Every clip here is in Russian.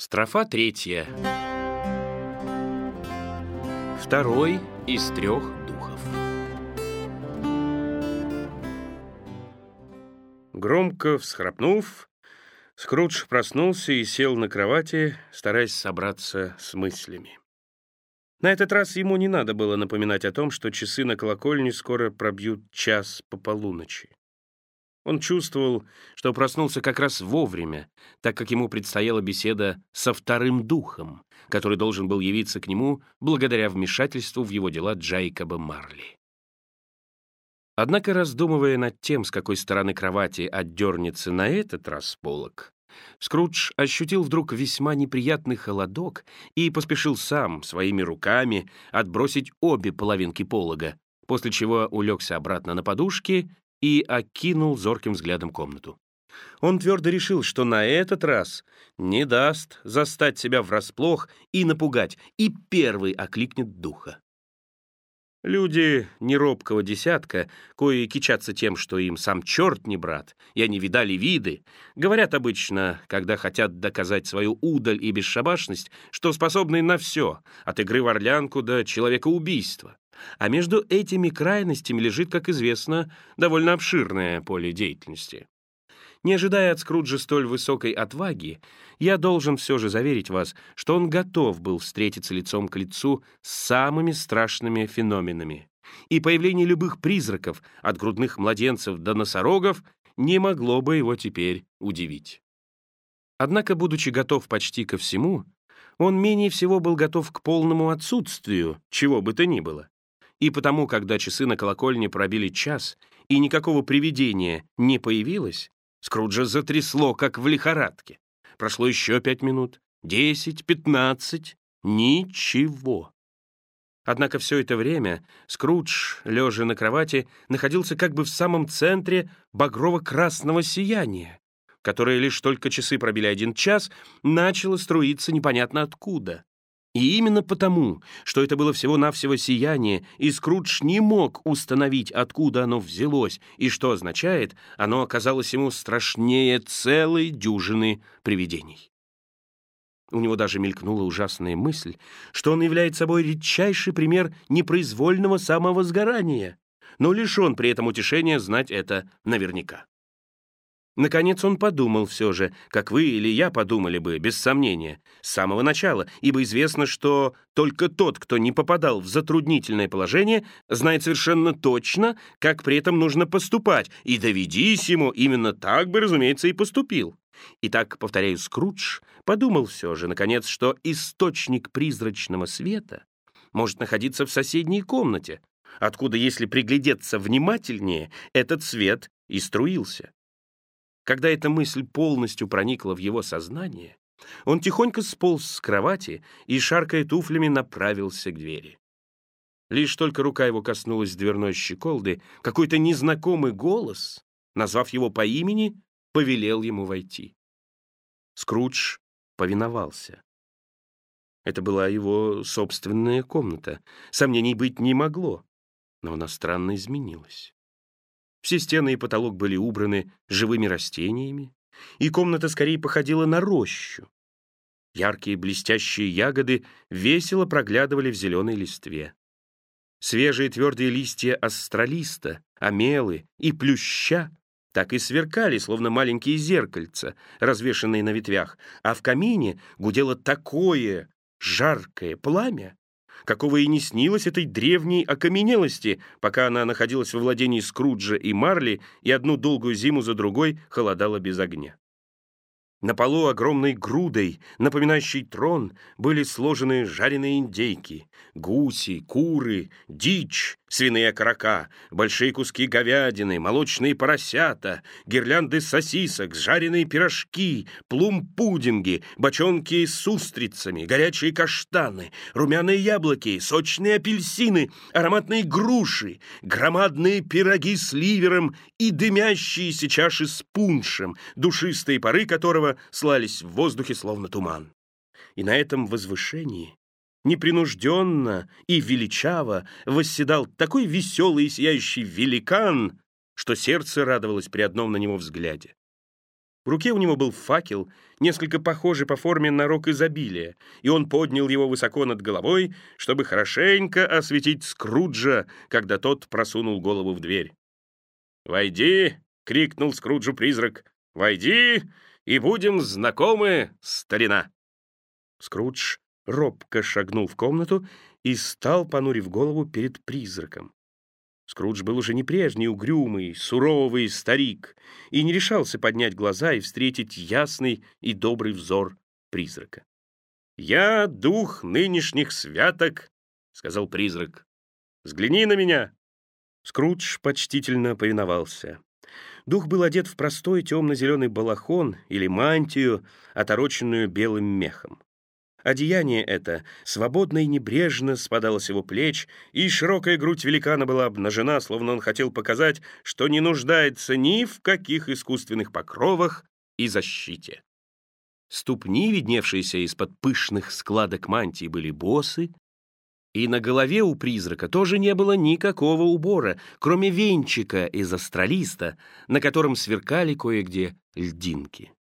Строфа третья. Второй из трех духов. Громко всхрапнув, Скрудж проснулся и сел на кровати, стараясь собраться с мыслями. На этот раз ему не надо было напоминать о том, что часы на колокольне скоро пробьют час по полуночи. Он чувствовал, что проснулся как раз вовремя, так как ему предстояла беседа со вторым духом, который должен был явиться к нему благодаря вмешательству в его дела Джайкоба Марли. Однако, раздумывая над тем, с какой стороны кровати отдернется на этот раз полок, Скрудж ощутил вдруг весьма неприятный холодок и поспешил сам, своими руками, отбросить обе половинки полога, после чего улегся обратно на подушки и окинул зорким взглядом комнату. Он твердо решил, что на этот раз не даст застать себя врасплох и напугать, и первый окликнет духа. Люди неробкого десятка, кои кичатся тем, что им сам черт не брат, и они видали виды, говорят обычно, когда хотят доказать свою удаль и бесшабашность, что способны на все, от игры в орлянку до человекоубийства. А между этими крайностями лежит, как известно, довольно обширное поле деятельности. Не ожидая от Скруджа столь высокой отваги, я должен все же заверить вас, что он готов был встретиться лицом к лицу с самыми страшными феноменами. И появление любых призраков, от грудных младенцев до носорогов, не могло бы его теперь удивить. Однако, будучи готов почти ко всему, он менее всего был готов к полному отсутствию чего бы то ни было. И потому, когда часы на колокольне пробили час, и никакого привидения не появилось, Скруджа затрясло, как в лихорадке. Прошло еще пять минут, десять, пятнадцать, ничего. Однако все это время Скрудж, лежа на кровати, находился как бы в самом центре багрово-красного сияния, которое лишь только часы пробили один час, начало струиться непонятно откуда. И именно потому, что это было всего-навсего сияние, и Скрудж не мог установить, откуда оно взялось, и что означает, оно оказалось ему страшнее целой дюжины привидений. У него даже мелькнула ужасная мысль, что он является собой редчайший пример непроизвольного самовозгорания, но лишен при этом утешения знать это наверняка. Наконец он подумал все же, как вы или я подумали бы, без сомнения, с самого начала, ибо известно, что только тот, кто не попадал в затруднительное положение, знает совершенно точно, как при этом нужно поступать, и доведись ему, именно так бы, разумеется, и поступил. Итак, повторяю, Скрудж подумал все же, наконец, что источник призрачного света может находиться в соседней комнате, откуда, если приглядеться внимательнее, этот свет и струился. Когда эта мысль полностью проникла в его сознание, он тихонько сполз с кровати и, шаркая туфлями, направился к двери. Лишь только рука его коснулась дверной щеколды, какой-то незнакомый голос, назвав его по имени, повелел ему войти. Скрудж повиновался. Это была его собственная комната. Сомнений быть не могло, но она странно изменилась. Все стены и потолок были убраны живыми растениями, и комната скорее походила на рощу. Яркие блестящие ягоды весело проглядывали в зеленой листве. Свежие твердые листья астролиста, амелы и плюща так и сверкали, словно маленькие зеркальца, развешанные на ветвях, а в камине гудело такое жаркое пламя, какого и не снилось этой древней окаменелости, пока она находилась во владении Скруджа и Марли и одну долгую зиму за другой холодала без огня. На полу огромной грудой, напоминающей трон, были сложены жареные индейки, гуси, куры, дичь, свиные окорока, большие куски говядины, молочные поросята, гирлянды сосисок, жареные пирожки, плум-пудинги, бочонки с устрицами, горячие каштаны, румяные яблоки, сочные апельсины, ароматные груши, громадные пироги с ливером и дымящиеся чаши с пуншем, душистые пары которого слались в воздухе словно туман. И на этом возвышении непринужденно и величаво восседал такой веселый и сияющий великан, что сердце радовалось при одном на него взгляде. В руке у него был факел, несколько похожий по форме на рог изобилия, и он поднял его высоко над головой, чтобы хорошенько осветить Скруджа, когда тот просунул голову в дверь. «Войди!» — крикнул Скруджу призрак. «Войди, и будем знакомы, старина!» Скрудж робко шагнул в комнату и стал, понурив голову, перед призраком. Скрудж был уже не прежний угрюмый, суровый старик и не решался поднять глаза и встретить ясный и добрый взор призрака. «Я дух нынешних святок», — сказал призрак. «Взгляни на меня». Скрудж почтительно повиновался. Дух был одет в простой темно-зеленый балахон или мантию, отороченную белым мехом. Одеяние это свободно и небрежно спадало с его плеч, и широкая грудь великана была обнажена, словно он хотел показать, что не нуждается ни в каких искусственных покровах и защите. Ступни, видневшиеся из-под пышных складок мантии, были босы, и на голове у призрака тоже не было никакого убора, кроме венчика из астралиста, на котором сверкали кое-где льдинки.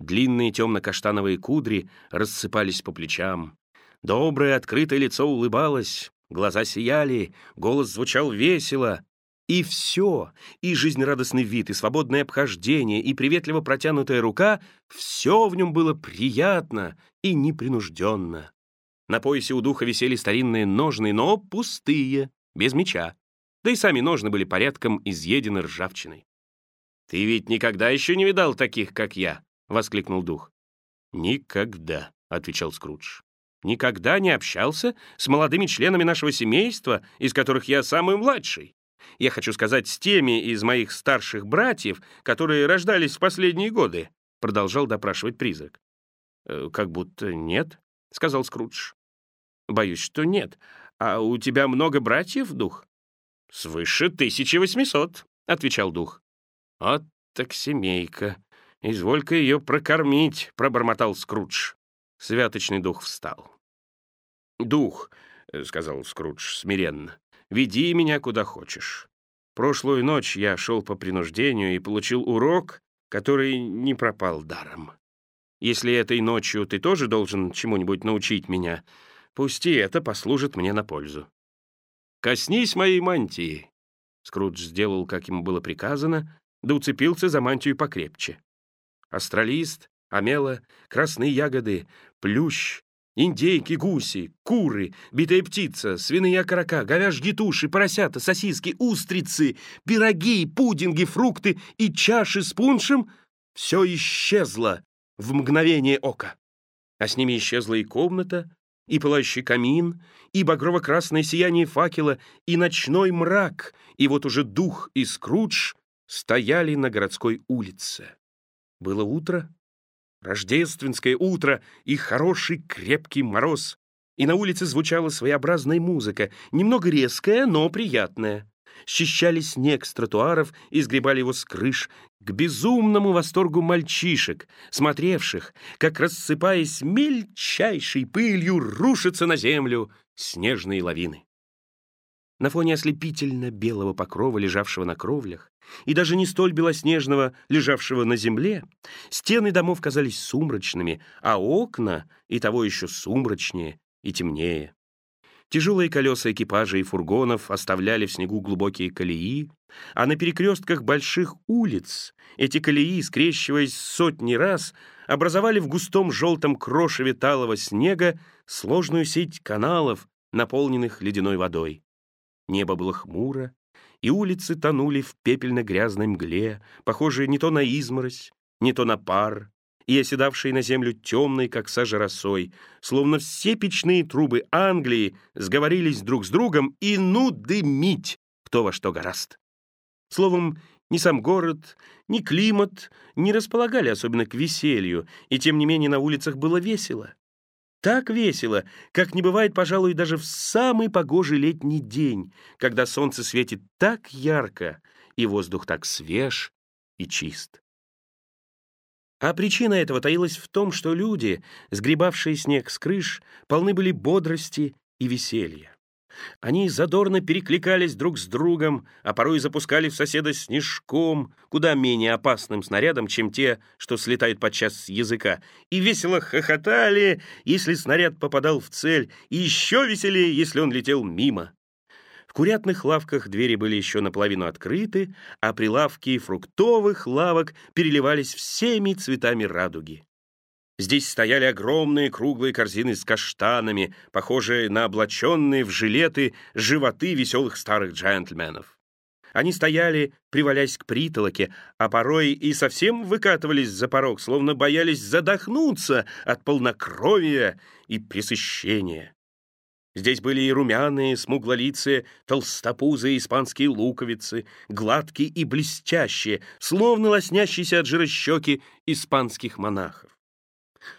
Длинные темно-каштановые кудри рассыпались по плечам. Доброе открытое лицо улыбалось, глаза сияли, голос звучал весело. И все, и жизнерадостный вид, и свободное обхождение, и приветливо протянутая рука — все в нем было приятно и непринужденно. На поясе у духа висели старинные ножны, но пустые, без меча. Да и сами ножны были порядком изъедены ржавчиной. «Ты ведь никогда еще не видал таких, как я», — воскликнул дух. «Никогда», — отвечал Скрудж. «Никогда не общался с молодыми членами нашего семейства, из которых я самый младший. Я хочу сказать, с теми из моих старших братьев, которые рождались в последние годы», — продолжал допрашивать призрак. «Э, «Как будто нет», — сказал Скрудж. «Боюсь, что нет. А у тебя много братьев, дух?» «Свыше 1800», — отвечал дух. «Вот так семейка», «Изволь-ка ее прокормить», — пробормотал Скрудж. Святочный дух встал. «Дух», — сказал Скрудж смиренно, — «веди меня куда хочешь. Прошлую ночь я шел по принуждению и получил урок, который не пропал даром. Если этой ночью ты тоже должен чему-нибудь научить меня, пусти это послужит мне на пользу. Коснись моей мантии». Скрудж сделал, как ему было приказано, да уцепился за мантию покрепче астралист, амела, красные ягоды, плющ, индейки, гуси, куры, битая птица, свиные окорока, говяжьи туши, поросята, сосиски, устрицы, пироги, пудинги, фрукты и чаши с пуншем — все исчезло в мгновение ока. А с ними исчезла и комната, и пылающий камин, и багрово-красное сияние факела, и ночной мрак, и вот уже дух и Скрудж стояли на городской улице. Было утро, рождественское утро и хороший крепкий мороз, и на улице звучала своеобразная музыка, немного резкая, но приятная. Счищали снег с тротуаров и сгребали его с крыш к безумному восторгу мальчишек, смотревших, как, рассыпаясь мельчайшей пылью, рушатся на землю снежные лавины. На фоне ослепительно белого покрова, лежавшего на кровлях, и даже не столь белоснежного, лежавшего на земле, стены домов казались сумрачными, а окна и того еще сумрачнее и темнее. Тяжелые колеса экипажей и фургонов оставляли в снегу глубокие колеи, а на перекрестках больших улиц эти колеи, скрещиваясь сотни раз, образовали в густом желтом крошеве талого снега сложную сеть каналов, наполненных ледяной водой. Небо было хмуро, и улицы тонули в пепельно-грязной мгле, похожей не то на изморозь, не то на пар, и оседавшей на землю темной, как сажа росой, словно все печные трубы Англии сговорились друг с другом и ну дымить, кто во что гораст. Словом, ни сам город, ни климат не располагали особенно к веселью, и тем не менее на улицах было весело. Так весело, как не бывает, пожалуй, даже в самый погожий летний день, когда солнце светит так ярко и воздух так свеж и чист. А причина этого таилась в том, что люди, сгребавшие снег с крыш, полны были бодрости и веселья. Они задорно перекликались друг с другом, а порой запускали в соседа снежком, куда менее опасным снарядом, чем те, что слетают подчас с языка, и весело хохотали, если снаряд попадал в цель, и еще веселее, если он летел мимо. В курятных лавках двери были еще наполовину открыты, а прилавки фруктовых лавок переливались всеми цветами радуги. Здесь стояли огромные круглые корзины с каштанами, похожие на облаченные в жилеты животы веселых старых джентльменов. Они стояли, привалясь к притолоке, а порой и совсем выкатывались за порог, словно боялись задохнуться от полнокровия и пресыщения. Здесь были и румяные, смуглолицые, толстопузые испанские луковицы, гладкие и блестящие, словно лоснящиеся от жира щеки испанских монахов.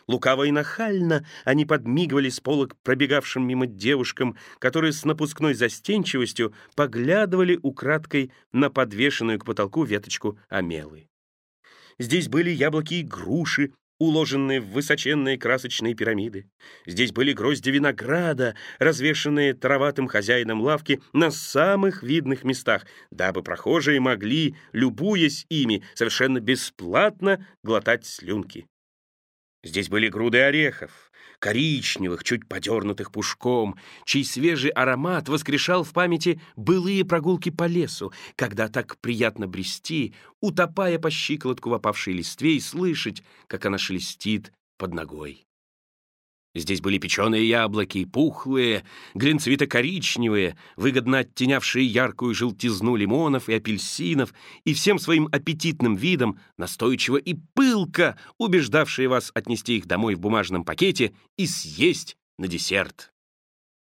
Лукаво и нахально они подмигивали с полок пробегавшим мимо девушкам, которые с напускной застенчивостью поглядывали украдкой на подвешенную к потолку веточку амелы. Здесь были яблоки и груши, уложенные в высоченные красочные пирамиды. Здесь были грозди винограда, развешанные тароватым хозяином лавки на самых видных местах, дабы прохожие могли, любуясь ими, совершенно бесплатно глотать слюнки. Здесь были груды орехов, коричневых, чуть подернутых пушком, чей свежий аромат воскрешал в памяти былые прогулки по лесу, когда так приятно брести, утопая по щиколотку в опавшей листве и слышать, как она шелестит под ногой. Здесь были печеные яблоки, пухлые, глинцевито-коричневые, выгодно оттенявшие яркую желтизну лимонов и апельсинов, и всем своим аппетитным видом настойчиво и пылко убеждавшие вас отнести их домой в бумажном пакете и съесть на десерт.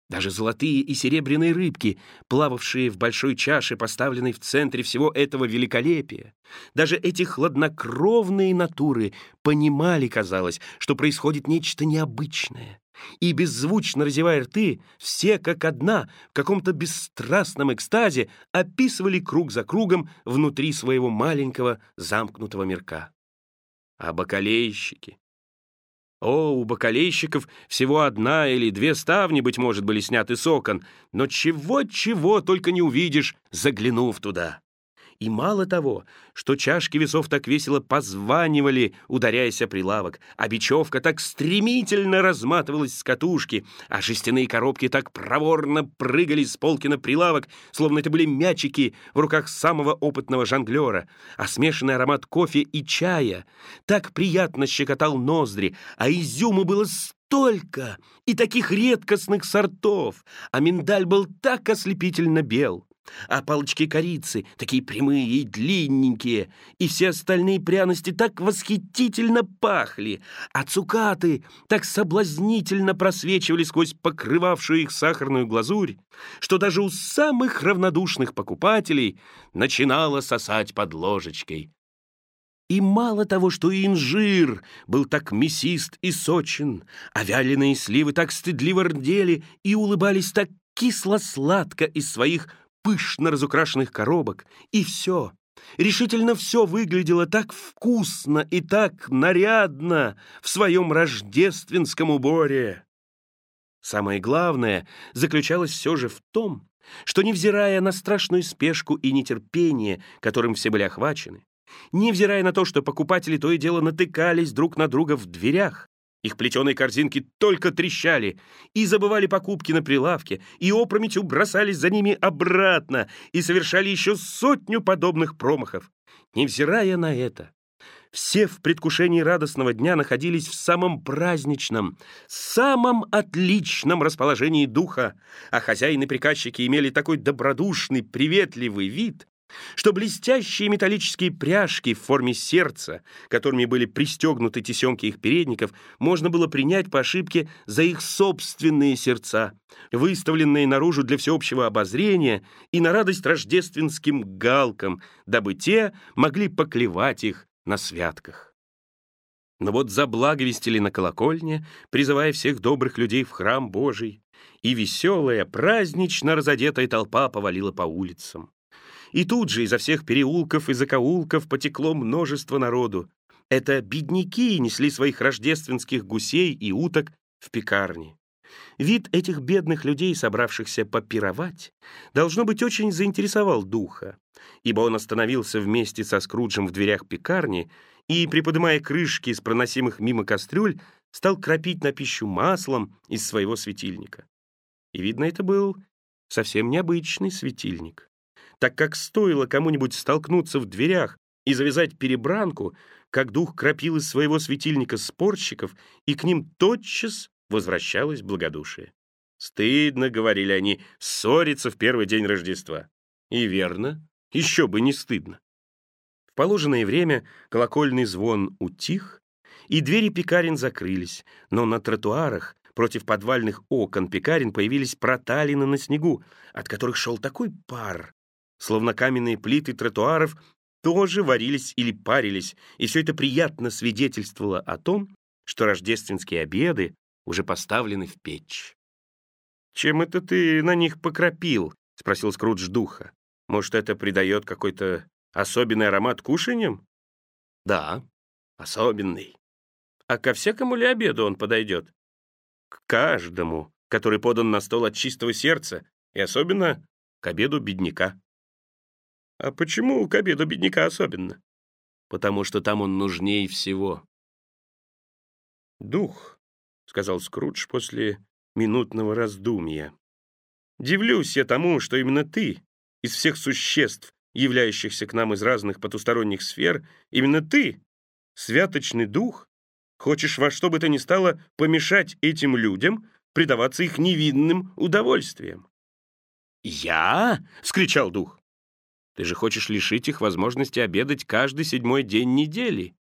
Даже золотые и серебряные рыбки, плававшие в большой чаше, поставленной в центре всего этого великолепия, даже эти хладнокровные натуры понимали, казалось, что происходит нечто необычное. И, беззвучно разевая рты, все как одна в каком-то бесстрастном экстазе описывали круг за кругом внутри своего маленького замкнутого мирка. А бакалейщики, о, у бакалейщиков всего одна или две ставни, быть может, были сняты с окон, но чего-чего только не увидишь, заглянув туда. И мало того, что чашки весов так весело позванивали, ударяясь о прилавок, а бечевка так стремительно разматывалась с катушки, а жестяные коробки так проворно прыгали с полки на прилавок, словно это были мячики в руках самого опытного жонглера, а смешанный аромат кофе и чая так приятно щекотал ноздри, а изюму было столько и таких редкостных сортов, а миндаль был так ослепительно бел а палочки корицы такие прямые и длинненькие, и все остальные пряности так восхитительно пахли, а цукаты так соблазнительно просвечивали сквозь покрывавшую их сахарную глазурь, что даже у самых равнодушных покупателей начинало сосать под ложечкой. И мало того, что инжир был так мясист и сочен, а вяленые сливы так стыдливо рдели и улыбались так кисло-сладко из своих пышно разукрашенных коробок, и все, решительно все выглядело так вкусно и так нарядно в своем рождественском уборе. Самое главное заключалось все же в том, что, невзирая на страшную спешку и нетерпение, которым все были охвачены, невзирая на то, что покупатели то и дело натыкались друг на друга в дверях, их плетеные корзинки только трещали, и забывали покупки на прилавке, и опрометью бросались за ними обратно, и совершали еще сотню подобных промахов. Невзирая на это, все в предвкушении радостного дня находились в самом праздничном, самом отличном расположении духа, а хозяины приказчики имели такой добродушный, приветливый вид, что блестящие металлические пряжки в форме сердца, которыми были пристегнуты тесемки их передников, можно было принять по ошибке за их собственные сердца, выставленные наружу для всеобщего обозрения и на радость рождественским галкам, дабы те могли поклевать их на святках. Но вот заблаговестили на колокольне, призывая всех добрых людей в храм Божий, и веселая, празднично разодетая толпа повалила по улицам. И тут же изо всех переулков и закоулков потекло множество народу. Это бедняки несли своих рождественских гусей и уток в пекарни. Вид этих бедных людей, собравшихся попировать, должно быть, очень заинтересовал духа, ибо он остановился вместе со Скруджем в дверях пекарни и, приподнимая крышки из проносимых мимо кастрюль, стал кропить на пищу маслом из своего светильника. И, видно, это был совсем необычный светильник, так как стоило кому-нибудь столкнуться в дверях и завязать перебранку, как дух кропил из своего светильника спорщиков, и к ним тотчас возвращалось благодушие. «Стыдно», — говорили они, — «ссориться в первый день Рождества». И верно, еще бы не стыдно. В положенное время колокольный звон утих, и двери пекарен закрылись, но на тротуарах против подвальных окон пекарен появились проталины на снегу, от которых шел такой пар, словно каменные плиты тротуаров тоже варились или парились, и все это приятно свидетельствовало о том, что рождественские обеды уже поставлены в печь. «Чем это ты на них покропил?» — спросил Скрудж духа. «Может, это придает какой-то особенный аромат кушаньям?» «Да, особенный. А ко всякому ли обеду он подойдет?» «К каждому, который подан на стол от чистого сердца, и особенно к обеду бедняка». «А почему к обеду бедняка особенно?» «Потому что там он нужнее всего». «Дух», — сказал Скрудж после минутного раздумья. «Дивлюсь я тому, что именно ты, из всех существ, являющихся к нам из разных потусторонних сфер, именно ты, святочный дух, хочешь во что бы то ни стало помешать этим людям предаваться их невинным удовольствиям». «Я?» — вскричал дух. «Ты же хочешь лишить их возможности обедать каждый седьмой день недели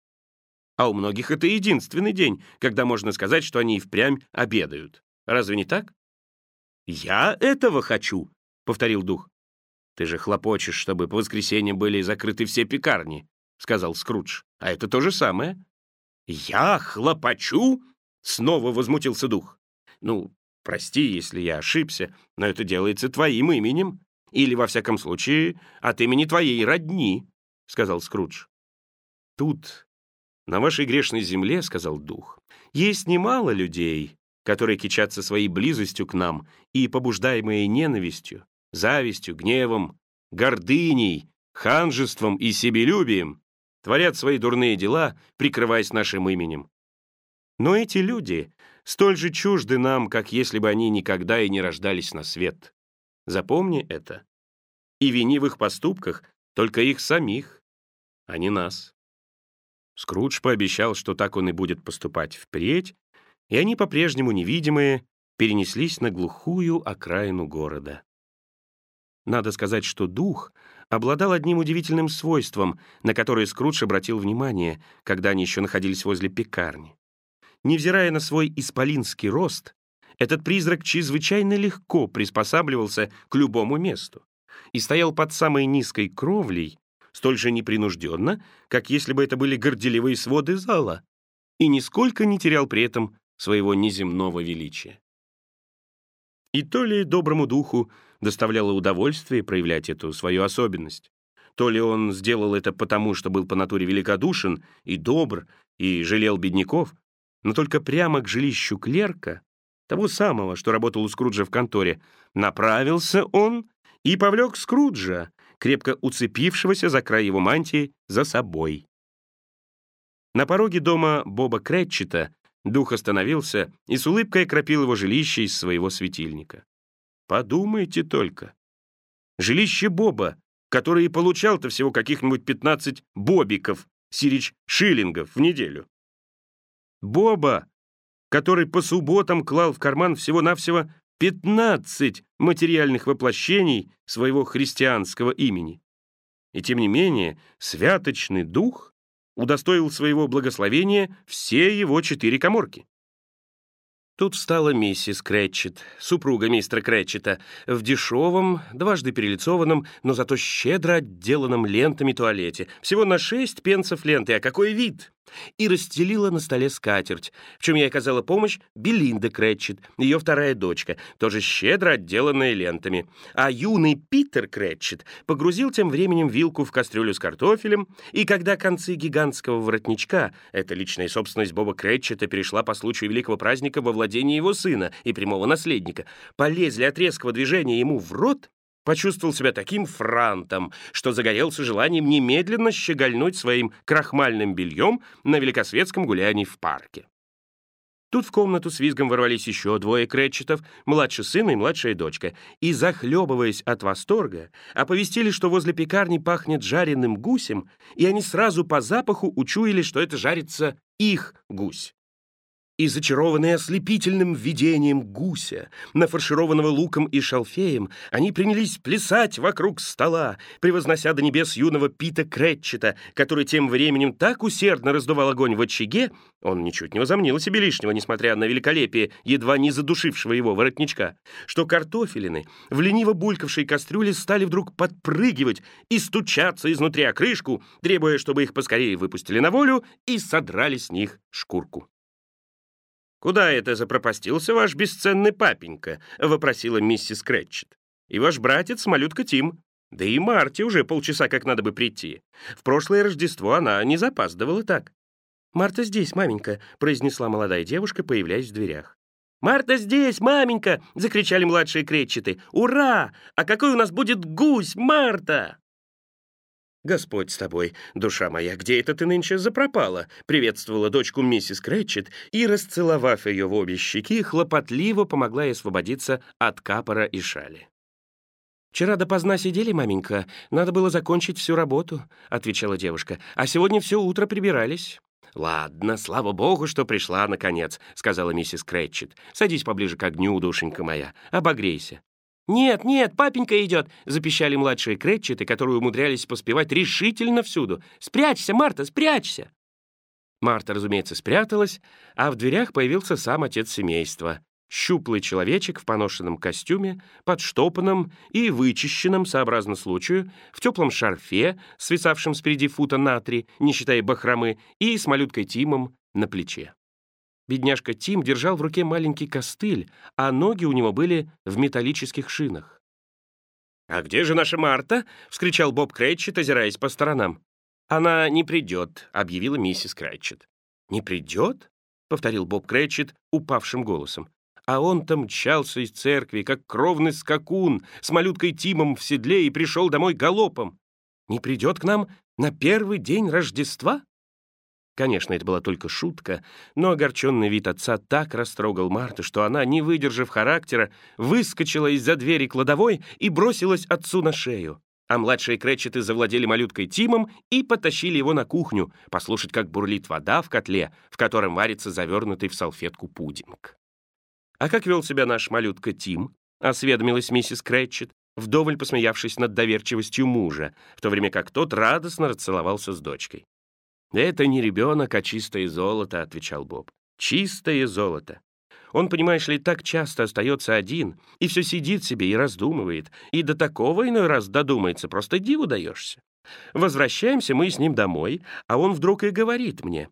а у многих это единственный день, когда можно сказать, что они и впрямь обедают. Разве не так? «Я этого хочу», — повторил дух. «Ты же хлопочешь, чтобы по воскресеньям были закрыты все пекарни», — сказал Скрудж. «А это то же самое». «Я хлопочу?» — снова возмутился дух. «Ну, прости, если я ошибся, но это делается твоим именем. Или, во всяком случае, от имени твоей родни», — сказал Скрудж. Тут «На вашей грешной земле, — сказал дух, — есть немало людей, которые кичатся своей близостью к нам и, побуждаемые ненавистью, завистью, гневом, гордыней, ханжеством и себелюбием, творят свои дурные дела, прикрываясь нашим именем. Но эти люди столь же чужды нам, как если бы они никогда и не рождались на свет. Запомни это. И вини в их поступках только их самих, а не нас. Скрудж пообещал, что так он и будет поступать впредь, и они, по-прежнему невидимые, перенеслись на глухую окраину города. Надо сказать, что дух обладал одним удивительным свойством, на которое Скрудж обратил внимание, когда они еще находились возле пекарни. Невзирая на свой исполинский рост, этот призрак чрезвычайно легко приспосабливался к любому месту и стоял под самой низкой кровлей, столь же непринужденно, как если бы это были горделивые своды зала, и нисколько не терял при этом своего неземного величия. И то ли доброму духу доставляло удовольствие проявлять эту свою особенность, то ли он сделал это потому, что был по натуре великодушен и добр, и жалел бедняков, но только прямо к жилищу клерка, того самого, что работал у Скруджа в конторе, направился он и повлек Скруджа, крепко уцепившегося за край его мантии, за собой. На пороге дома Боба Крэтчета дух остановился и с улыбкой окропил его жилище из своего светильника. Подумайте только. Жилище Боба, который и получал-то всего каких-нибудь 15 бобиков, сирич шиллингов в неделю. Боба, который по субботам клал в карман всего-навсего 15 материальных воплощений своего христианского имени. И тем не менее, святочный дух удостоил своего благословения все его четыре коморки. Тут встала миссис Крэтчет, супруга мистера Крэтчета, в дешевом, дважды перелицованном, но зато щедро отделанном лентами туалете. Всего на шесть пенсов ленты, а какой вид! И расстелила на столе скатерть, в чем ей оказала помощь Белинда Кретчет, ее вторая дочка, тоже щедро отделанная лентами. А юный Питер Кретчет погрузил тем временем вилку в кастрюлю с картофелем, и когда концы гигантского воротничка, это личная собственность Боба Кретчета, перешла по случаю великого праздника во владение его сына и прямого наследника, полезли от резкого движения ему в рот, почувствовал себя таким франтом, что загорелся желанием немедленно щегольнуть своим крахмальным бельем на великосветском гулянии в парке. Тут в комнату с визгом ворвались еще двое Кретчетов, младший сын и младшая дочка, и, захлебываясь от восторга, оповестили, что возле пекарни пахнет жареным гусем, и они сразу по запаху учуяли, что это жарится их гусь и зачарованные ослепительным видением гуся, нафаршированного луком и шалфеем, они принялись плясать вокруг стола, превознося до небес юного Пита Кретчета, который тем временем так усердно раздувал огонь в очаге, он ничуть не возомнил себе лишнего, несмотря на великолепие едва не задушившего его воротничка, что картофелины в лениво булькавшей кастрюле стали вдруг подпрыгивать и стучаться изнутри о крышку, требуя, чтобы их поскорее выпустили на волю и содрали с них шкурку. «Куда это запропастился ваш бесценный папенька?» — вопросила миссис Крэтчет. «И ваш братец, малютка Тим. Да и Марти уже полчаса как надо бы прийти. В прошлое Рождество она не запаздывала так». «Марта здесь, маменька», — произнесла молодая девушка, появляясь в дверях. «Марта здесь, маменька!» — закричали младшие кречеты. «Ура! А какой у нас будет гусь, Марта!» «Господь с тобой, душа моя, где это ты нынче запропала?» приветствовала дочку миссис Крэтчет и, расцеловав ее в обе щеки, хлопотливо помогла ей освободиться от капора и шали. «Вчера допоздна сидели, маменька, надо было закончить всю работу», — отвечала девушка, «а сегодня все утро прибирались». «Ладно, слава богу, что пришла наконец», — сказала миссис Крэтчет. «Садись поближе к огню, душенька моя, обогрейся». «Нет, нет, папенька идет!» — запищали младшие Кретчеты, которые умудрялись поспевать решительно всюду. «Спрячься, Марта, спрячься!» Марта, разумеется, спряталась, а в дверях появился сам отец семейства. Щуплый человечек в поношенном костюме, подштопанном и вычищенном, сообразно случаю, в теплом шарфе, свисавшем спереди фута на три, не считая бахромы, и с малюткой Тимом на плече. Бедняжка Тим держал в руке маленький костыль, а ноги у него были в металлических шинах. «А где же наша Марта?» — вскричал Боб Крэтчет, озираясь по сторонам. «Она не придет», — объявила миссис Крэтчет. «Не придет?» — повторил Боб Крэтчет упавшим голосом. А он-то мчался из церкви, как кровный скакун, с малюткой Тимом в седле и пришел домой галопом. «Не придет к нам на первый день Рождества?» Конечно, это была только шутка, но огорченный вид отца так растрогал Марту, что она, не выдержав характера, выскочила из-за двери кладовой и бросилась отцу на шею. А младшие Крэтчеты завладели малюткой Тимом и потащили его на кухню, послушать, как бурлит вода в котле, в котором варится завернутый в салфетку пудинг. «А как вел себя наш малютка Тим?» — осведомилась миссис Крэтчет, вдоволь посмеявшись над доверчивостью мужа, в то время как тот радостно расцеловался с дочкой. «Это не ребенок, а чистое золото», — отвечал Боб. «Чистое золото. Он, понимаешь ли, так часто остается один, и все сидит себе и раздумывает, и до такого иной раз додумается, просто диву даешься. Возвращаемся мы с ним домой, а он вдруг и говорит мне.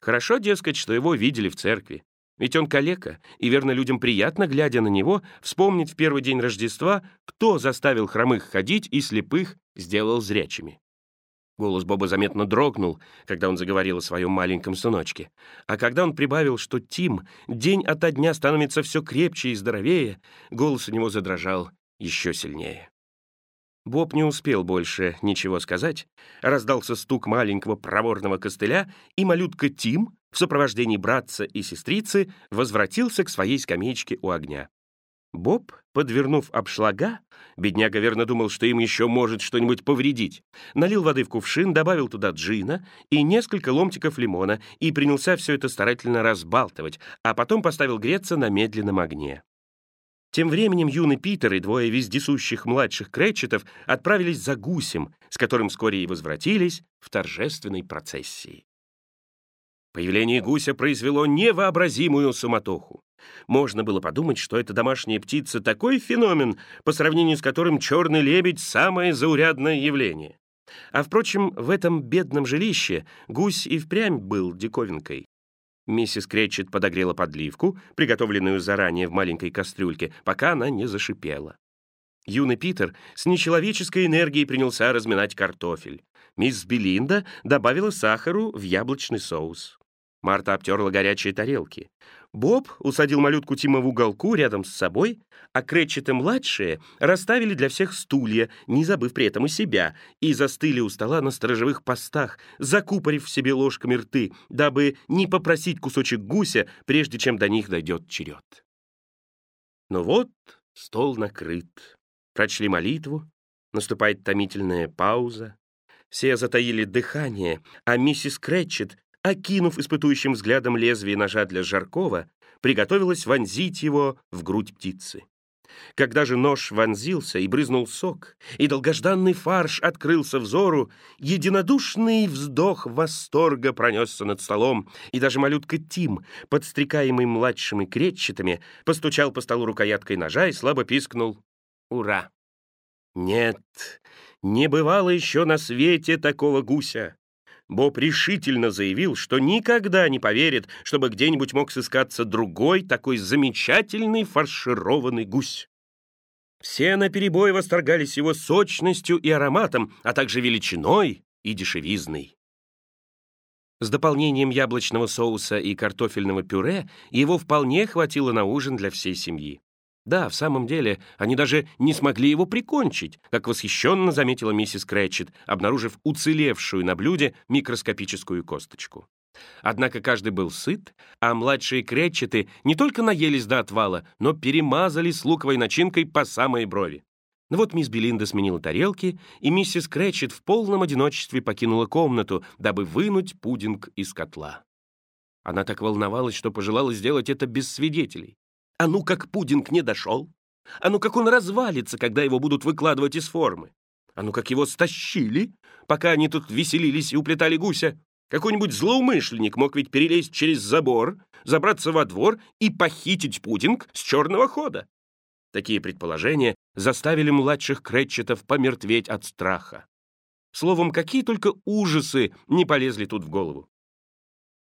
Хорошо, дескать, что его видели в церкви. Ведь он калека, и верно людям приятно, глядя на него, вспомнить в первый день Рождества, кто заставил хромых ходить и слепых сделал зрячими. Голос Боба заметно дрогнул, когда он заговорил о своем маленьком сыночке. А когда он прибавил, что Тим день ото дня становится все крепче и здоровее, голос у него задрожал еще сильнее. Боб не успел больше ничего сказать. Раздался стук маленького проворного костыля, и малютка Тим в сопровождении братца и сестрицы возвратился к своей скамеечке у огня. Боб, подвернув обшлага, бедняга верно думал, что им еще может что-нибудь повредить, налил воды в кувшин, добавил туда джина и несколько ломтиков лимона и принялся все это старательно разбалтывать, а потом поставил греться на медленном огне. Тем временем юный Питер и двое вездесущих младших Крэтчетов отправились за гусем, с которым вскоре и возвратились в торжественной процессии. Появление гуся произвело невообразимую суматоху. Можно было подумать, что эта домашняя птица такой феномен, по сравнению с которым черный лебедь — самое заурядное явление. А, впрочем, в этом бедном жилище гусь и впрямь был диковинкой. Миссис Кретчет подогрела подливку, приготовленную заранее в маленькой кастрюльке, пока она не зашипела. Юный Питер с нечеловеческой энергией принялся разминать картофель. Мисс Белинда добавила сахару в яблочный соус. Марта обтерла горячие тарелки. Боб усадил малютку Тима в уголку рядом с собой, а Крэтчет и младшие расставили для всех стулья, не забыв при этом и себя, и застыли у стола на сторожевых постах, закупорив себе ложками рты, дабы не попросить кусочек гуся, прежде чем до них дойдет черед. Но вот стол накрыт. Прочли молитву, наступает томительная пауза. Все затаили дыхание, а миссис Крэтчет окинув испытующим взглядом лезвие ножа для Жаркова, приготовилась вонзить его в грудь птицы. Когда же нож вонзился и брызнул сок, и долгожданный фарш открылся взору, единодушный вздох восторга пронесся над столом, и даже малютка Тим, подстрекаемый младшими кретчетами, постучал по столу рукояткой ножа и слабо пискнул «Ура!». Нет, не бывало еще на свете такого гуся. Боб решительно заявил, что никогда не поверит, чтобы где-нибудь мог сыскаться другой такой замечательный фаршированный гусь. Все наперебой восторгались его сочностью и ароматом, а также величиной и дешевизной. С дополнением яблочного соуса и картофельного пюре его вполне хватило на ужин для всей семьи. Да, в самом деле, они даже не смогли его прикончить, как восхищенно заметила миссис Крэтчет, обнаружив уцелевшую на блюде микроскопическую косточку. Однако каждый был сыт, а младшие Крэтчеты не только наелись до отвала, но перемазали с луковой начинкой по самой брови. Но вот мисс Белинда сменила тарелки, и миссис Крэтчет в полном одиночестве покинула комнату, дабы вынуть пудинг из котла. Она так волновалась, что пожелала сделать это без свидетелей. А ну как пудинг не дошел? А ну как он развалится, когда его будут выкладывать из формы? А ну как его стащили, пока они тут веселились и уплетали гуся? Какой-нибудь злоумышленник мог ведь перелезть через забор, забраться во двор и похитить пудинг с черного хода. Такие предположения заставили младших Кретчетов помертветь от страха. Словом, какие только ужасы не полезли тут в голову.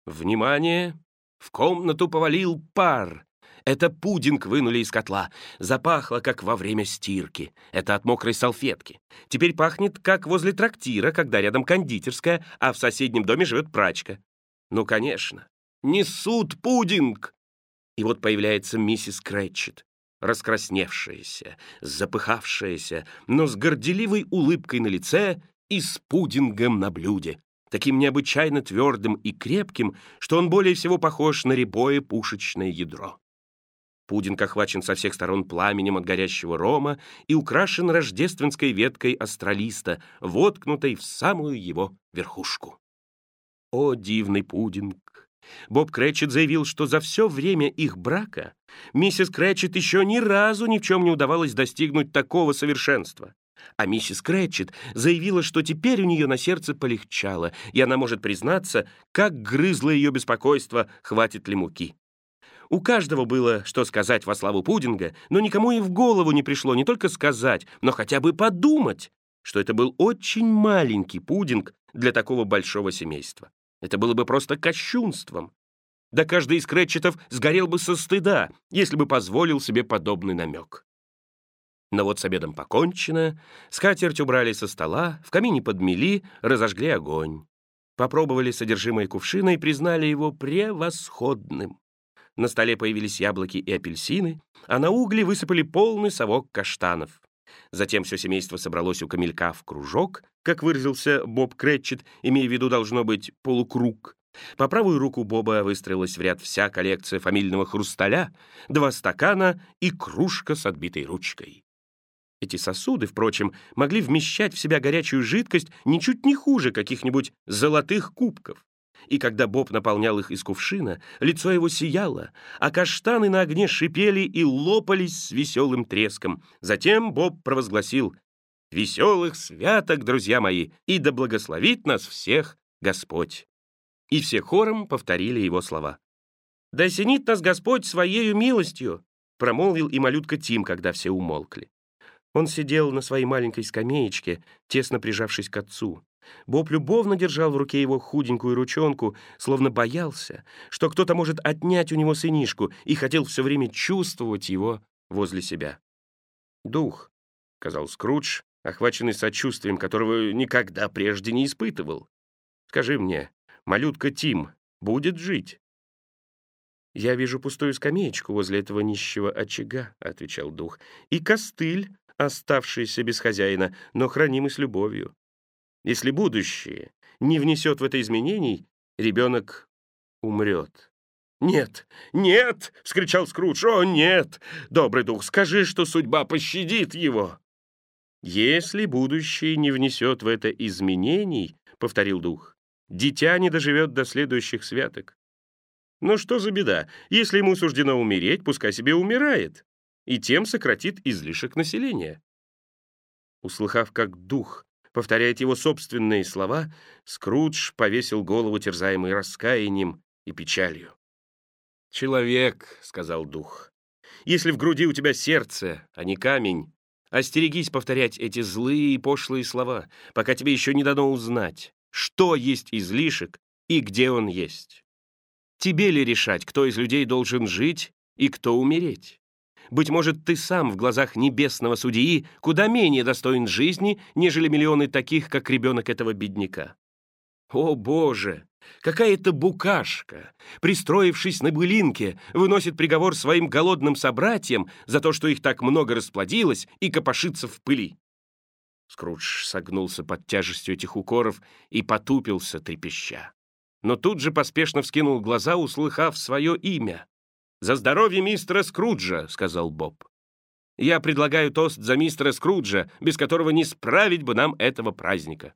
Внимание! В комнату повалил пар, это пудинг вынули из котла. Запахло, как во время стирки. Это от мокрой салфетки. Теперь пахнет, как возле трактира, когда рядом кондитерская, а в соседнем доме живет прачка. Ну, конечно. Несут пудинг! И вот появляется миссис Крэтчет, раскрасневшаяся, запыхавшаяся, но с горделивой улыбкой на лице и с пудингом на блюде таким необычайно твердым и крепким, что он более всего похож на рябое пушечное ядро. Пудинг охвачен со всех сторон пламенем от горящего рома и украшен рождественской веткой астралиста, воткнутой в самую его верхушку. О, дивный пудинг! Боб Крэтчет заявил, что за все время их брака миссис Крэтчет еще ни разу ни в чем не удавалось достигнуть такого совершенства. А миссис Крэтчет заявила, что теперь у нее на сердце полегчало, и она может признаться, как грызло ее беспокойство, хватит ли муки. У каждого было что сказать во славу пудинга, но никому и в голову не пришло не только сказать, но хотя бы подумать, что это был очень маленький пудинг для такого большого семейства. Это было бы просто кощунством. Да каждый из Крэтчетов сгорел бы со стыда, если бы позволил себе подобный намек. Но вот с обедом покончено, скатерть убрали со стола, в камине подмели, разожгли огонь. Попробовали содержимое кувшина и признали его превосходным. На столе появились яблоки и апельсины, а на угли высыпали полный совок каштанов. Затем все семейство собралось у камелька в кружок, как выразился Боб Крэтчет, имея в виду, должно быть, полукруг. По правую руку Боба выстроилась в ряд вся коллекция фамильного хрусталя, два стакана и кружка с отбитой ручкой. Эти сосуды, впрочем, могли вмещать в себя горячую жидкость ничуть не хуже каких-нибудь золотых кубков и когда Боб наполнял их из кувшина, лицо его сияло, а каштаны на огне шипели и лопались с веселым треском. Затем Боб провозгласил «Веселых святок, друзья мои, и да благословит нас всех Господь!» И все хором повторили его слова. «Да осенит нас Господь своею милостью!» промолвил и малютка Тим, когда все умолкли. Он сидел на своей маленькой скамеечке, тесно прижавшись к отцу. Боб любовно держал в руке его худенькую ручонку, словно боялся, что кто-то может отнять у него сынишку и хотел все время чувствовать его возле себя. «Дух», — сказал Скрудж, охваченный сочувствием, которого никогда прежде не испытывал. «Скажи мне, малютка Тим будет жить?» «Я вижу пустую скамеечку возле этого нищего очага», — отвечал дух, «и костыль, оставшийся без хозяина, но хранимый с любовью. Если будущее не внесет в это изменений, ребенок умрет». «Нет, нет!» — вскричал Скрудж. «О, нет! Добрый дух, скажи, что судьба пощадит его!» «Если будущее не внесет в это изменений, — повторил дух, — дитя не доживет до следующих святок. Но что за беда? Если ему суждено умереть, пускай себе умирает, и тем сократит излишек населения. Услыхав, как дух повторяет его собственные слова, Скрудж повесил голову, терзаемый раскаянием и печалью. «Человек», — сказал дух, — «если в груди у тебя сердце, а не камень, остерегись повторять эти злые и пошлые слова, пока тебе еще не дано узнать, что есть излишек и где он есть». Тебе ли решать, кто из людей должен жить и кто умереть? Быть может, ты сам в глазах небесного судьи куда менее достоин жизни, нежели миллионы таких, как ребенок этого бедняка. О, Боже! Какая-то букашка, пристроившись на былинке, выносит приговор своим голодным собратьям за то, что их так много расплодилось и копошится в пыли. Скрудж согнулся под тяжестью этих укоров и потупился, трепеща но тут же поспешно вскинул глаза, услыхав свое имя. «За здоровье мистера Скруджа», — сказал Боб. «Я предлагаю тост за мистера Скруджа, без которого не справить бы нам этого праздника».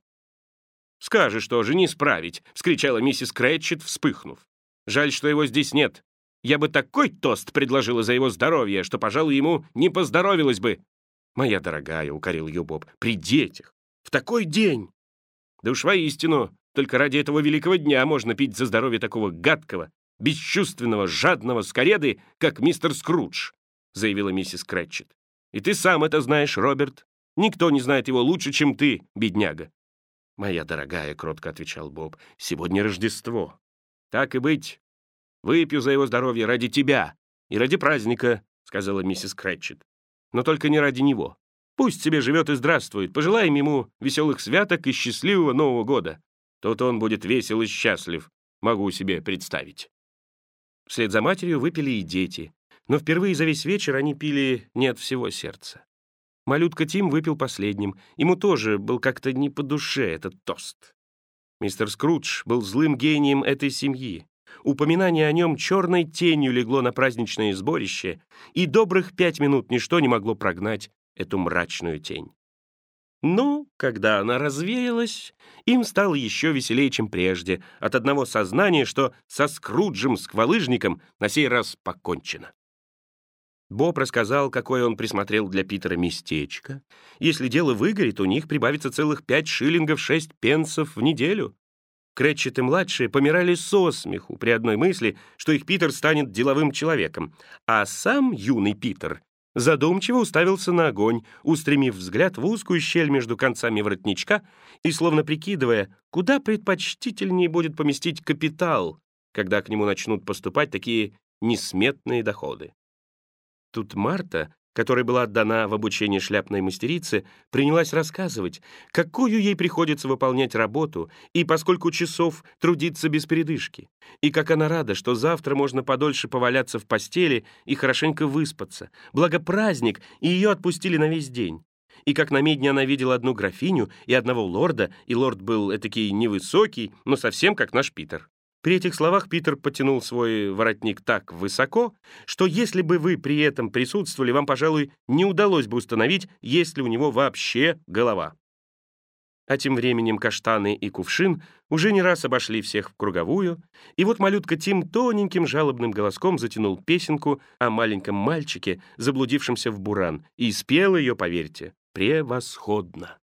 «Скажешь тоже, не справить», — вскричала миссис Крэтчет, вспыхнув. «Жаль, что его здесь нет. Я бы такой тост предложила за его здоровье, что, пожалуй, ему не поздоровилось бы». «Моя дорогая», — укорил ее Боб, — «при детях, в такой день». «Да уж воистину, только ради этого великого дня можно пить за здоровье такого гадкого, бесчувственного, жадного скореды, как мистер Скрудж», заявила миссис Крэтчет. «И ты сам это знаешь, Роберт. Никто не знает его лучше, чем ты, бедняга». «Моя дорогая», — кротко отвечал Боб, — «сегодня Рождество». «Так и быть. Выпью за его здоровье ради тебя и ради праздника», — сказала миссис Крэтчет. «Но только не ради него. Пусть себе живет и здравствует. Пожелаем ему веселых святок и счастливого Нового года. Тут он будет весел и счастлив, могу себе представить. Вслед за матерью выпили и дети, но впервые за весь вечер они пили не от всего сердца. Малютка Тим выпил последним, ему тоже был как-то не по душе этот тост. Мистер Скрудж был злым гением этой семьи. Упоминание о нем черной тенью легло на праздничное сборище, и добрых пять минут ничто не могло прогнать эту мрачную тень. Но, когда она развеялась, им стало еще веселее, чем прежде, от одного сознания, что со Скруджем-сквалыжником на сей раз покончено. Боб рассказал, какое он присмотрел для Питера местечко. Если дело выгорит, у них прибавится целых пять шиллингов шесть пенсов в неделю. Крэтчет и младшие помирали со смеху при одной мысли, что их Питер станет деловым человеком, а сам юный Питер задумчиво уставился на огонь, устремив взгляд в узкую щель между концами воротничка и словно прикидывая, куда предпочтительнее будет поместить капитал, когда к нему начнут поступать такие несметные доходы. Тут Марта которой была отдана в обучение шляпной мастерице, принялась рассказывать, какую ей приходится выполнять работу и поскольку часов трудиться без передышки, и как она рада, что завтра можно подольше поваляться в постели и хорошенько выспаться, благо праздник, и ее отпустили на весь день. И как на медне она видела одну графиню и одного лорда, и лорд был этакий невысокий, но совсем как наш Питер. При этих словах Питер потянул свой воротник так высоко, что если бы вы при этом присутствовали, вам, пожалуй, не удалось бы установить, есть ли у него вообще голова. А тем временем каштаны и кувшин уже не раз обошли всех в круговую, и вот малютка Тим тоненьким жалобным голоском затянул песенку о маленьком мальчике, заблудившемся в буран, и спел ее, поверьте, превосходно.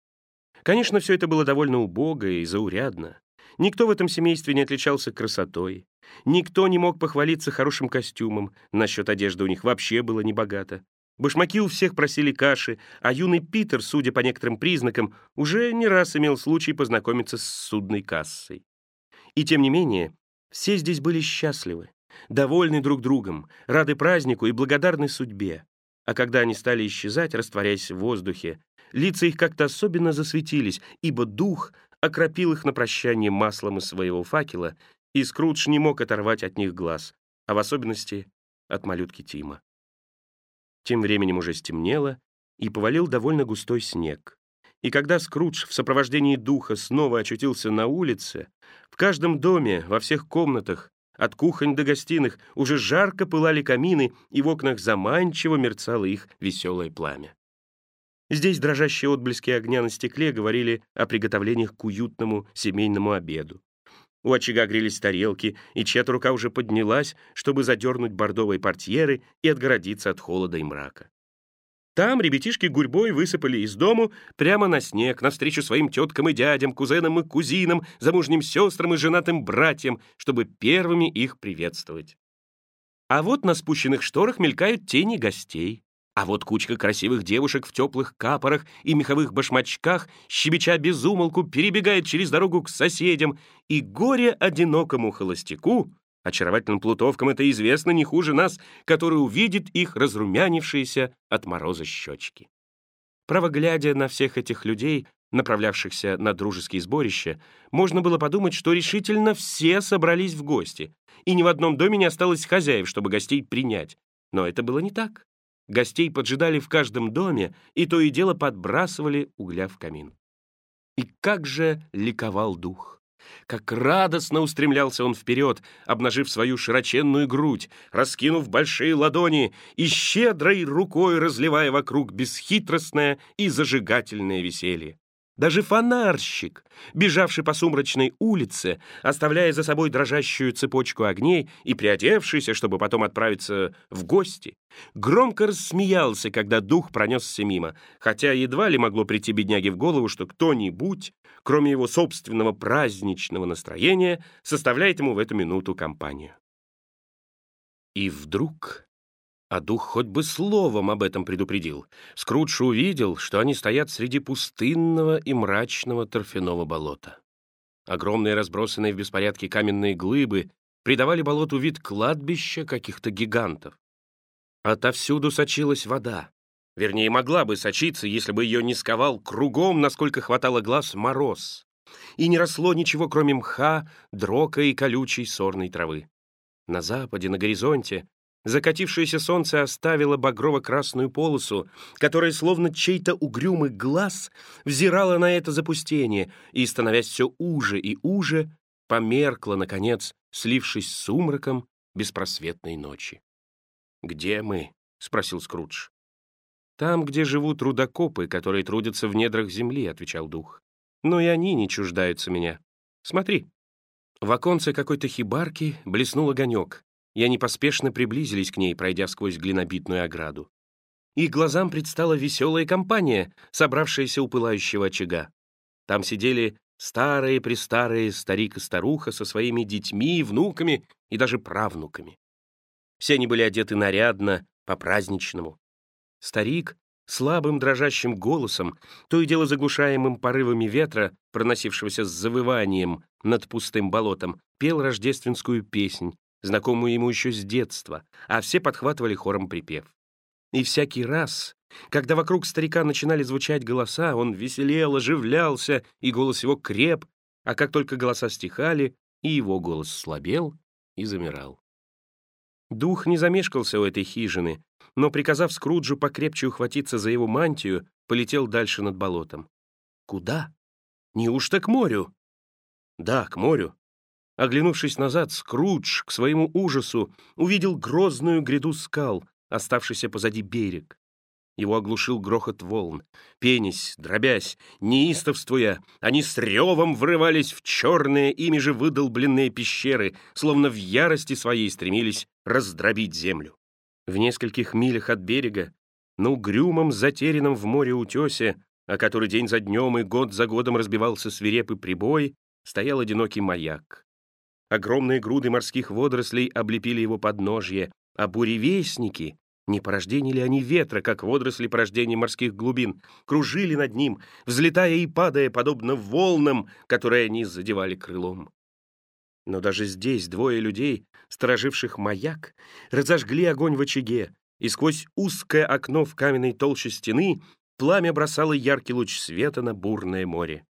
Конечно, все это было довольно убого и заурядно. Никто в этом семействе не отличался красотой. Никто не мог похвалиться хорошим костюмом. Насчет одежды у них вообще было небогато. Башмаки у всех просили каши, а юный Питер, судя по некоторым признакам, уже не раз имел случай познакомиться с судной кассой. И тем не менее, все здесь были счастливы, довольны друг другом, рады празднику и благодарны судьбе. А когда они стали исчезать, растворяясь в воздухе, лица их как-то особенно засветились, ибо дух окропил их на прощание маслом из своего факела, и Скрудж не мог оторвать от них глаз, а в особенности от малютки Тима. Тем временем уже стемнело, и повалил довольно густой снег. И когда Скрудж в сопровождении духа снова очутился на улице, в каждом доме, во всех комнатах, от кухонь до гостиных, уже жарко пылали камины, и в окнах заманчиво мерцало их веселое пламя. Здесь дрожащие отблески огня на стекле говорили о приготовлениях к уютному семейному обеду. У очага грелись тарелки, и чья-то рука уже поднялась, чтобы задернуть бордовые портьеры и отгородиться от холода и мрака. Там ребятишки гурьбой высыпали из дому прямо на снег, навстречу своим теткам и дядям, кузенам и кузинам, замужним сестрам и женатым братьям, чтобы первыми их приветствовать. А вот на спущенных шторах мелькают тени гостей. А вот кучка красивых девушек в теплых капорах и меховых башмачках, щебеча безумолку, перебегает через дорогу к соседям, и горе одинокому холостяку, очаровательным плутовкам это известно не хуже нас, который увидит их разрумянившиеся от мороза щечки. Право глядя на всех этих людей, направлявшихся на дружеские сборища, можно было подумать, что решительно все собрались в гости, и ни в одном доме не осталось хозяев, чтобы гостей принять. Но это было не так. Гостей поджидали в каждом доме и то и дело подбрасывали угля в камин. И как же ликовал дух! Как радостно устремлялся он вперед, обнажив свою широченную грудь, раскинув большие ладони и щедрой рукой разливая вокруг бесхитростное и зажигательное веселье. Даже фонарщик, бежавший по сумрачной улице, оставляя за собой дрожащую цепочку огней и приодевшийся, чтобы потом отправиться в гости, громко рассмеялся, когда дух пронесся мимо, хотя едва ли могло прийти бедняге в голову, что кто-нибудь, кроме его собственного праздничного настроения, составляет ему в эту минуту компанию. И вдруг а дух хоть бы словом об этом предупредил. Скрудж увидел, что они стоят среди пустынного и мрачного торфяного болота. Огромные разбросанные в беспорядке каменные глыбы придавали болоту вид кладбища каких-то гигантов. Отовсюду сочилась вода. Вернее, могла бы сочиться, если бы ее не сковал кругом, насколько хватало глаз, мороз. И не росло ничего, кроме мха, дрока и колючей сорной травы. На западе, на горизонте, Закатившееся солнце оставило багрово-красную полосу, которая, словно чей-то угрюмый глаз, взирала на это запустение и, становясь все уже и уже, померкла, наконец, слившись с сумраком беспросветной ночи. «Где мы?» — спросил Скрудж. «Там, где живут рудокопы, которые трудятся в недрах земли», — отвечал дух. «Но и они не чуждаются меня. Смотри». В оконце какой-то хибарки блеснул огонек, и они поспешно приблизились к ней, пройдя сквозь глинобитную ограду. Их глазам предстала веселая компания, собравшаяся у пылающего очага. Там сидели старые-престарые старик и старуха со своими детьми, внуками и даже правнуками. Все они были одеты нарядно, по-праздничному. Старик слабым дрожащим голосом, то и дело заглушаемым порывами ветра, проносившегося с завыванием над пустым болотом, пел рождественскую песнь, знакомую ему еще с детства, а все подхватывали хором припев. И всякий раз, когда вокруг старика начинали звучать голоса, он веселел, оживлялся, и голос его креп, а как только голоса стихали, и его голос слабел и замирал. Дух не замешкался у этой хижины, но, приказав Скруджу покрепче ухватиться за его мантию, полетел дальше над болотом. Куда? Неужто к морю? Да, к морю. Оглянувшись назад, Скрудж, к своему ужасу, увидел грозную гряду скал, оставшийся позади берег. Его оглушил грохот волн. Пенясь, дробясь, неистовствуя, они с ревом врывались в черные, ими же выдолбленные пещеры, словно в ярости своей стремились раздробить землю. В нескольких милях от берега, на угрюмом, затерянном в море утесе, о который день за днем и год за годом разбивался свирепый прибой, стоял одинокий маяк. Огромные груды морских водорослей облепили его подножье, а буревестники Не порождение ли они ветра, как водоросли порождения морских глубин, кружили над ним, взлетая и падая, подобно волнам, которые они задевали крылом? Но даже здесь двое людей, стороживших маяк, разожгли огонь в очаге, и сквозь узкое окно в каменной толще стены пламя бросало яркий луч света на бурное море.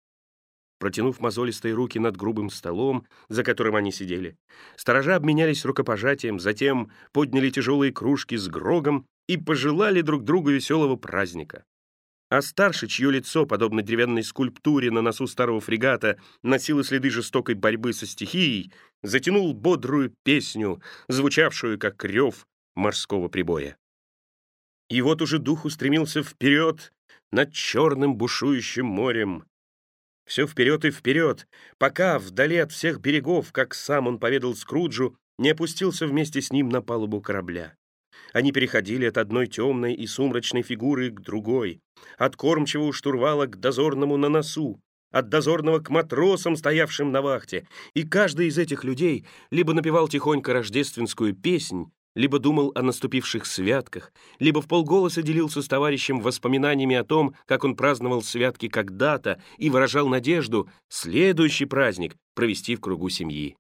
Протянув мозолистые руки над грубым столом, за которым они сидели, сторожа обменялись рукопожатием, затем подняли тяжелые кружки с грогом и пожелали друг другу веселого праздника. А старший, чье лицо, подобно деревянной скульптуре на носу старого фрегата, носило следы жестокой борьбы со стихией, затянул бодрую песню, звучавшую как рев морского прибоя. И вот уже дух устремился вперед над черным бушующим морем, все вперед и вперед, пока вдали от всех берегов, как сам он поведал Скруджу, не опустился вместе с ним на палубу корабля. Они переходили от одной темной и сумрачной фигуры к другой, от кормчего штурвала к дозорному на носу, от дозорного к матросам, стоявшим на вахте, и каждый из этих людей либо напевал тихонько рождественскую песнь, либо думал о наступивших святках, либо в полголоса делился с товарищем воспоминаниями о том, как он праздновал святки когда-то и выражал надежду следующий праздник провести в кругу семьи.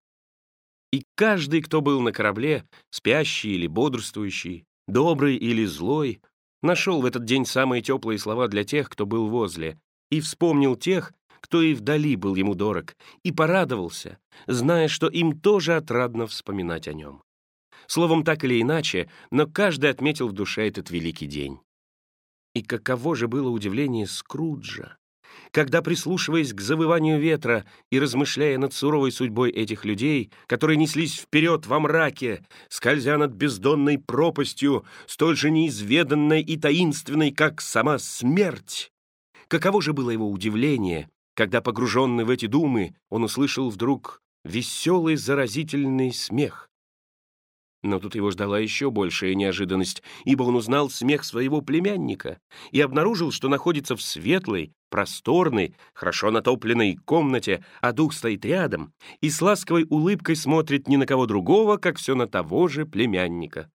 И каждый, кто был на корабле, спящий или бодрствующий, добрый или злой, нашел в этот день самые теплые слова для тех, кто был возле, и вспомнил тех, кто и вдали был ему дорог, и порадовался, зная, что им тоже отрадно вспоминать о нем. Словом, так или иначе, но каждый отметил в душе этот великий день. И каково же было удивление Скруджа, когда, прислушиваясь к завыванию ветра и размышляя над суровой судьбой этих людей, которые неслись вперед во мраке, скользя над бездонной пропастью, столь же неизведанной и таинственной, как сама смерть, каково же было его удивление, когда, погруженный в эти думы, он услышал вдруг веселый заразительный смех, но тут его ждала еще большая неожиданность, ибо он узнал смех своего племянника и обнаружил, что находится в светлой, просторной, хорошо натопленной комнате, а дух стоит рядом и с ласковой улыбкой смотрит ни на кого другого, как все на того же племянника.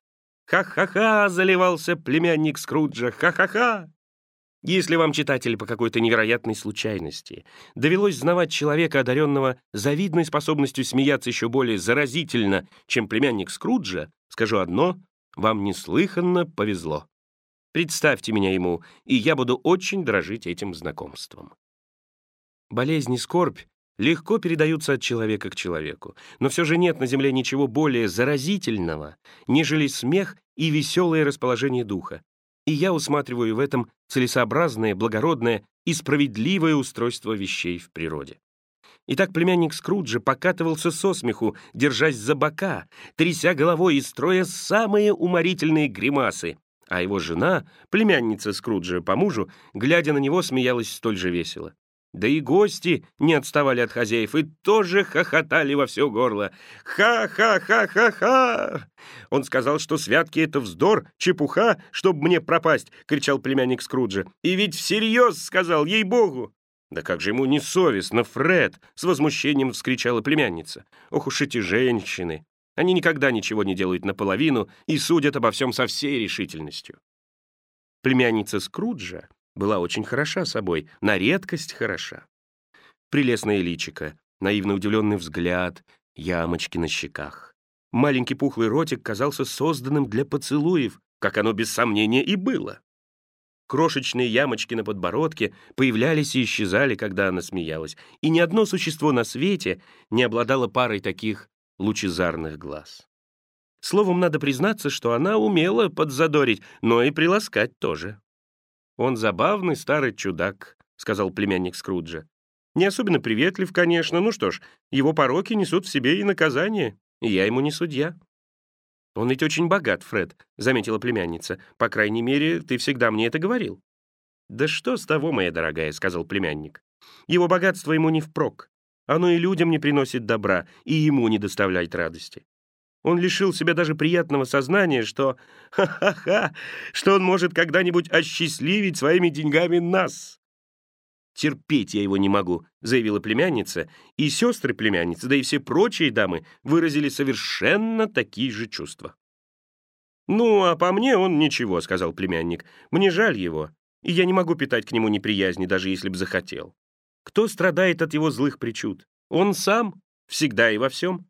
«Ха-ха-ха!» — заливался племянник Скруджа. «Ха-ха-ха!» Если вам, читатель, по какой-то невероятной случайности довелось знавать человека, одаренного завидной способностью смеяться еще более заразительно, чем племянник Скруджа, скажу одно — вам неслыханно повезло. Представьте меня ему, и я буду очень дорожить этим знакомством. Болезнь и скорбь легко передаются от человека к человеку, но все же нет на земле ничего более заразительного, нежели смех и веселое расположение духа, и я усматриваю в этом целесообразное, благородное и справедливое устройство вещей в природе. Итак, племянник Скруджа покатывался со смеху, держась за бока, тряся головой и строя самые уморительные гримасы, а его жена, племянница Скруджа по мужу, глядя на него, смеялась столь же весело. Да и гости не отставали от хозяев и тоже хохотали во все горло. «Ха-ха-ха-ха-ха!» Он сказал, что святки — это вздор, чепуха, чтобы мне пропасть, — кричал племянник Скруджа. «И ведь всерьез сказал, ей-богу!» «Да как же ему не совестно, Фред!» — с возмущением вскричала племянница. «Ох уж эти женщины! Они никогда ничего не делают наполовину и судят обо всем со всей решительностью». Племянница Скруджа была очень хороша собой, на редкость хороша. Прелестное личико, наивно удивленный взгляд, ямочки на щеках. Маленький пухлый ротик казался созданным для поцелуев, как оно без сомнения и было. Крошечные ямочки на подбородке появлялись и исчезали, когда она смеялась, и ни одно существо на свете не обладало парой таких лучезарных глаз. Словом, надо признаться, что она умела подзадорить, но и приласкать тоже. «Он забавный старый чудак», — сказал племянник Скруджа. «Не особенно приветлив, конечно. Ну что ж, его пороки несут в себе и наказание, и я ему не судья». «Он ведь очень богат, Фред», — заметила племянница. «По крайней мере, ты всегда мне это говорил». «Да что с того, моя дорогая», — сказал племянник. «Его богатство ему не впрок. Оно и людям не приносит добра, и ему не доставляет радости. Он лишил себя даже приятного сознания, что... Ха-ха-ха! Что он может когда-нибудь осчастливить своими деньгами нас. «Терпеть я его не могу», — заявила племянница, и сестры племянницы, да и все прочие дамы выразили совершенно такие же чувства. «Ну, а по мне он ничего», — сказал племянник. «Мне жаль его, и я не могу питать к нему неприязни, даже если бы захотел. Кто страдает от его злых причуд? Он сам, всегда и во всем.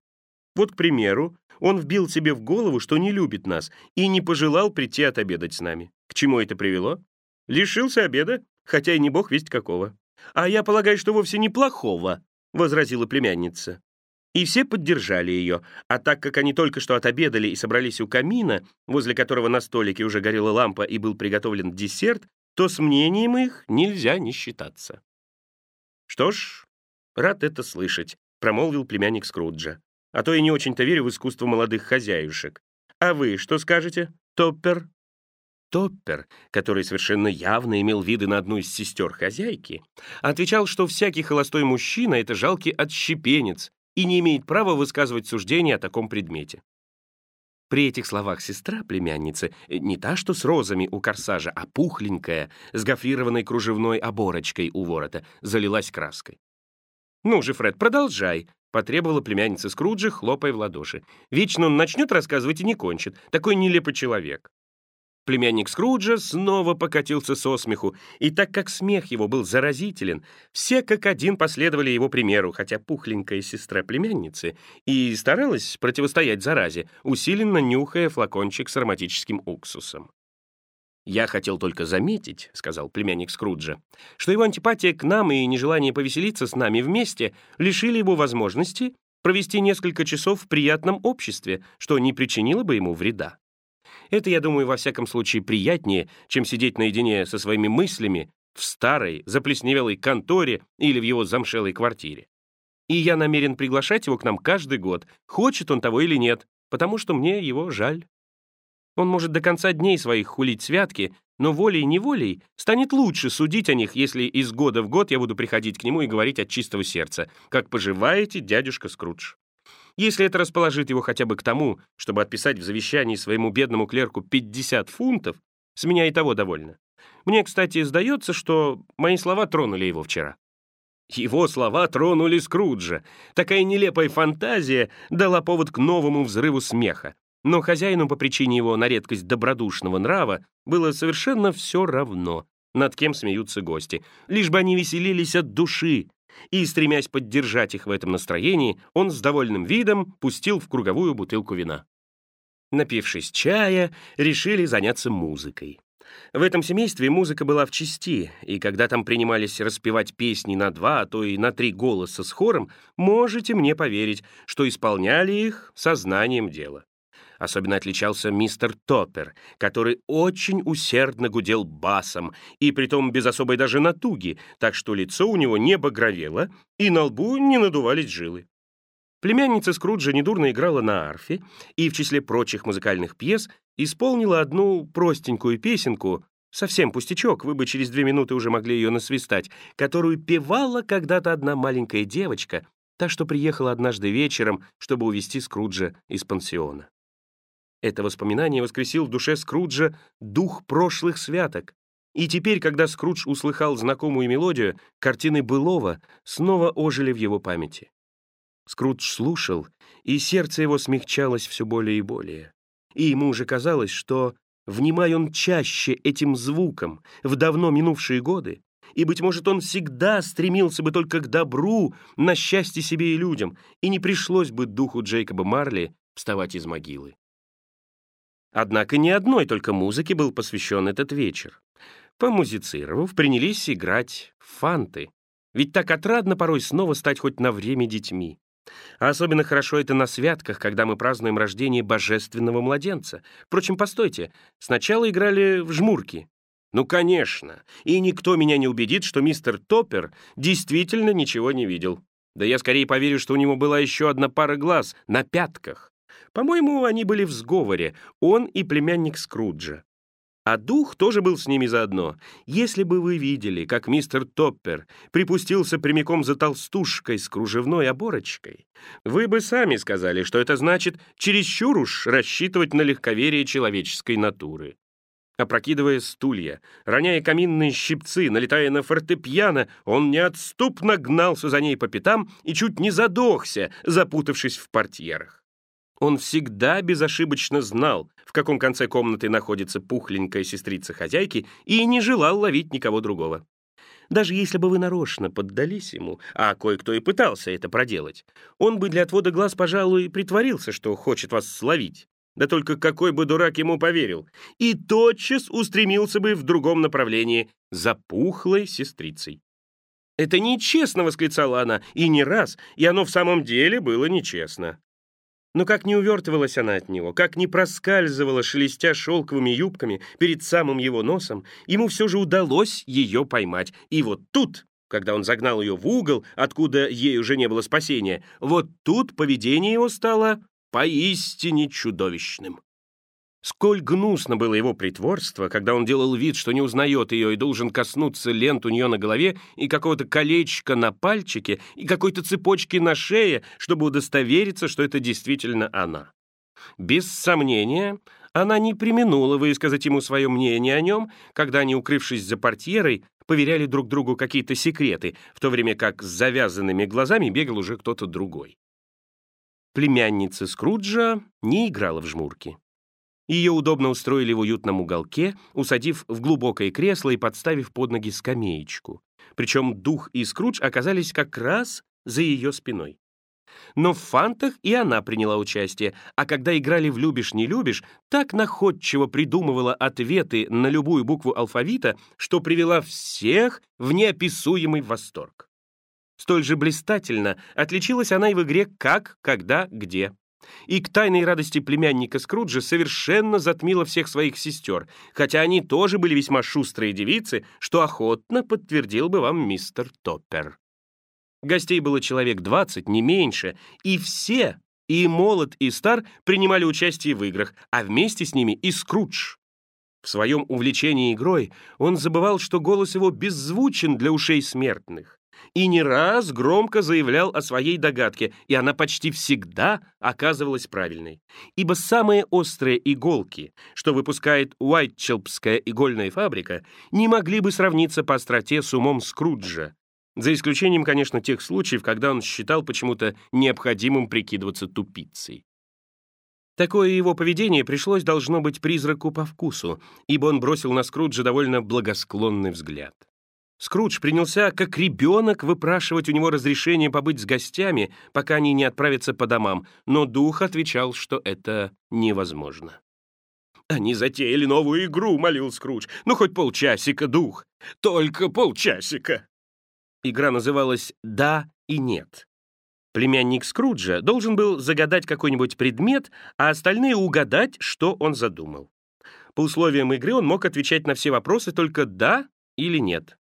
Вот, к примеру, он вбил себе в голову, что не любит нас, и не пожелал прийти отобедать с нами. К чему это привело? Лишился обеда, хотя и не бог весть какого. «А я полагаю, что вовсе неплохого», — возразила племянница. И все поддержали ее, а так как они только что отобедали и собрались у камина, возле которого на столике уже горела лампа и был приготовлен десерт, то с мнением их нельзя не считаться. «Что ж, рад это слышать», — промолвил племянник Скруджа. «А то я не очень-то верю в искусство молодых хозяюшек. А вы что скажете, Топпер?» Топпер, который совершенно явно имел виды на одну из сестер хозяйки, отвечал, что всякий холостой мужчина — это жалкий отщепенец и не имеет права высказывать суждение о таком предмете. При этих словах сестра племянницы, не та, что с розами у корсажа, а пухленькая, с гофрированной кружевной оборочкой у ворота, залилась краской. «Ну же, Фред, продолжай», — потребовала племянница Скруджи, хлопая в ладоши. «Вечно он начнет рассказывать и не кончит. Такой нелепый человек». Племянник Скруджа снова покатился со смеху, и так как смех его был заразителен, все как один последовали его примеру, хотя пухленькая сестра племянницы и старалась противостоять заразе, усиленно нюхая флакончик с ароматическим уксусом. «Я хотел только заметить», — сказал племянник Скруджа, «что его антипатия к нам и нежелание повеселиться с нами вместе лишили его возможности провести несколько часов в приятном обществе, что не причинило бы ему вреда. Это, я думаю, во всяком случае приятнее, чем сидеть наедине со своими мыслями в старой, заплесневелой конторе или в его замшелой квартире. И я намерен приглашать его к нам каждый год, хочет он того или нет, потому что мне его жаль. Он может до конца дней своих хулить святки, но волей-неволей станет лучше судить о них, если из года в год я буду приходить к нему и говорить от чистого сердца, как поживаете, дядюшка Скрудж. Если это расположит его хотя бы к тому, чтобы отписать в завещании своему бедному клерку 50 фунтов, с меня и того довольно. Мне, кстати, сдается, что мои слова тронули его вчера. Его слова тронули Скруджа. Такая нелепая фантазия дала повод к новому взрыву смеха. Но хозяину по причине его на редкость добродушного нрава было совершенно все равно, над кем смеются гости, лишь бы они веселились от души, и, стремясь поддержать их в этом настроении, он с довольным видом пустил в круговую бутылку вина. Напившись чая, решили заняться музыкой. В этом семействе музыка была в чести, и когда там принимались распевать песни на два, а то и на три голоса с хором, можете мне поверить, что исполняли их сознанием дела. Особенно отличался мистер Топпер, который очень усердно гудел басом, и притом без особой даже натуги, так что лицо у него не багровело, и на лбу не надувались жилы. Племянница Скруджа недурно играла на арфе и в числе прочих музыкальных пьес исполнила одну простенькую песенку, совсем пустячок, вы бы через две минуты уже могли ее насвистать, которую певала когда-то одна маленькая девочка, та, что приехала однажды вечером, чтобы увезти Скруджа из пансиона. Это воспоминание воскресил в душе Скруджа дух прошлых святок. И теперь, когда Скрудж услыхал знакомую мелодию, картины былого снова ожили в его памяти. Скрудж слушал, и сердце его смягчалось все более и более. И ему уже казалось, что, внимая он чаще этим звуком в давно минувшие годы, и, быть может, он всегда стремился бы только к добру, на счастье себе и людям, и не пришлось бы духу Джейкоба Марли вставать из могилы. Однако ни одной только музыке был посвящен этот вечер. Помузицировав, принялись играть фанты. Ведь так отрадно порой снова стать хоть на время детьми. А особенно хорошо это на святках, когда мы празднуем рождение божественного младенца. Впрочем, постойте, сначала играли в жмурки. Ну, конечно, и никто меня не убедит, что мистер Топпер действительно ничего не видел. Да я скорее поверю, что у него была еще одна пара глаз на пятках. По-моему, они были в сговоре, он и племянник Скруджа. А дух тоже был с ними заодно. Если бы вы видели, как мистер Топпер припустился прямиком за толстушкой с кружевной оборочкой, вы бы сами сказали, что это значит чересчур уж рассчитывать на легковерие человеческой натуры. Опрокидывая стулья, роняя каминные щипцы, налетая на фортепиано, он неотступно гнался за ней по пятам и чуть не задохся, запутавшись в портьерах. Он всегда безошибочно знал, в каком конце комнаты находится пухленькая сестрица хозяйки, и не желал ловить никого другого. Даже если бы вы нарочно поддались ему, а кое-кто и пытался это проделать, он бы для отвода глаз, пожалуй, притворился, что хочет вас словить. Да только какой бы дурак ему поверил. И тотчас устремился бы в другом направлении, за пухлой сестрицей. «Это нечестно!» — восклицала она, и не раз, и оно в самом деле было нечестно. Но как не увертывалась она от него, как не проскальзывала, шелестя шелковыми юбками перед самым его носом, ему все же удалось ее поймать. И вот тут, когда он загнал ее в угол, откуда ей уже не было спасения, вот тут поведение его стало поистине чудовищным. Сколь гнусно было его притворство, когда он делал вид, что не узнает ее и должен коснуться лент у нее на голове и какого-то колечка на пальчике и какой-то цепочки на шее, чтобы удостовериться, что это действительно она. Без сомнения, она не применула высказать ему свое мнение о нем, когда они, укрывшись за портьерой, поверяли друг другу какие-то секреты, в то время как с завязанными глазами бегал уже кто-то другой. Племянница Скруджа не играла в жмурки. Ее удобно устроили в уютном уголке, усадив в глубокое кресло и подставив под ноги скамеечку. Причем Дух и Скрудж оказались как раз за ее спиной. Но в фантах и она приняла участие, а когда играли в «любишь, не любишь», так находчиво придумывала ответы на любую букву алфавита, что привела всех в неописуемый восторг. Столь же блистательно отличилась она и в игре «как», «когда», «где». И к тайной радости племянника Скруджа совершенно затмила всех своих сестер, хотя они тоже были весьма шустрые девицы, что охотно подтвердил бы вам мистер Топпер. Гостей было человек двадцать, не меньше, и все, и молод, и стар, принимали участие в играх, а вместе с ними и Скрудж. В своем увлечении игрой он забывал, что голос его беззвучен для ушей смертных и не раз громко заявлял о своей догадке, и она почти всегда оказывалась правильной. Ибо самые острые иголки, что выпускает Уайтчелпская игольная фабрика, не могли бы сравниться по остроте с умом Скруджа, за исключением, конечно, тех случаев, когда он считал почему-то необходимым прикидываться тупицей. Такое его поведение пришлось, должно быть, призраку по вкусу, ибо он бросил на Скруджа довольно благосклонный взгляд. Скрудж принялся, как ребенок, выпрашивать у него разрешение побыть с гостями, пока они не отправятся по домам, но дух отвечал, что это невозможно. «Они затеяли новую игру», — молил Скрудж. «Ну, хоть полчасика, дух. Только полчасика». Игра называлась «Да и нет». Племянник Скруджа должен был загадать какой-нибудь предмет, а остальные угадать, что он задумал. По условиям игры он мог отвечать на все вопросы только «да» или «нет».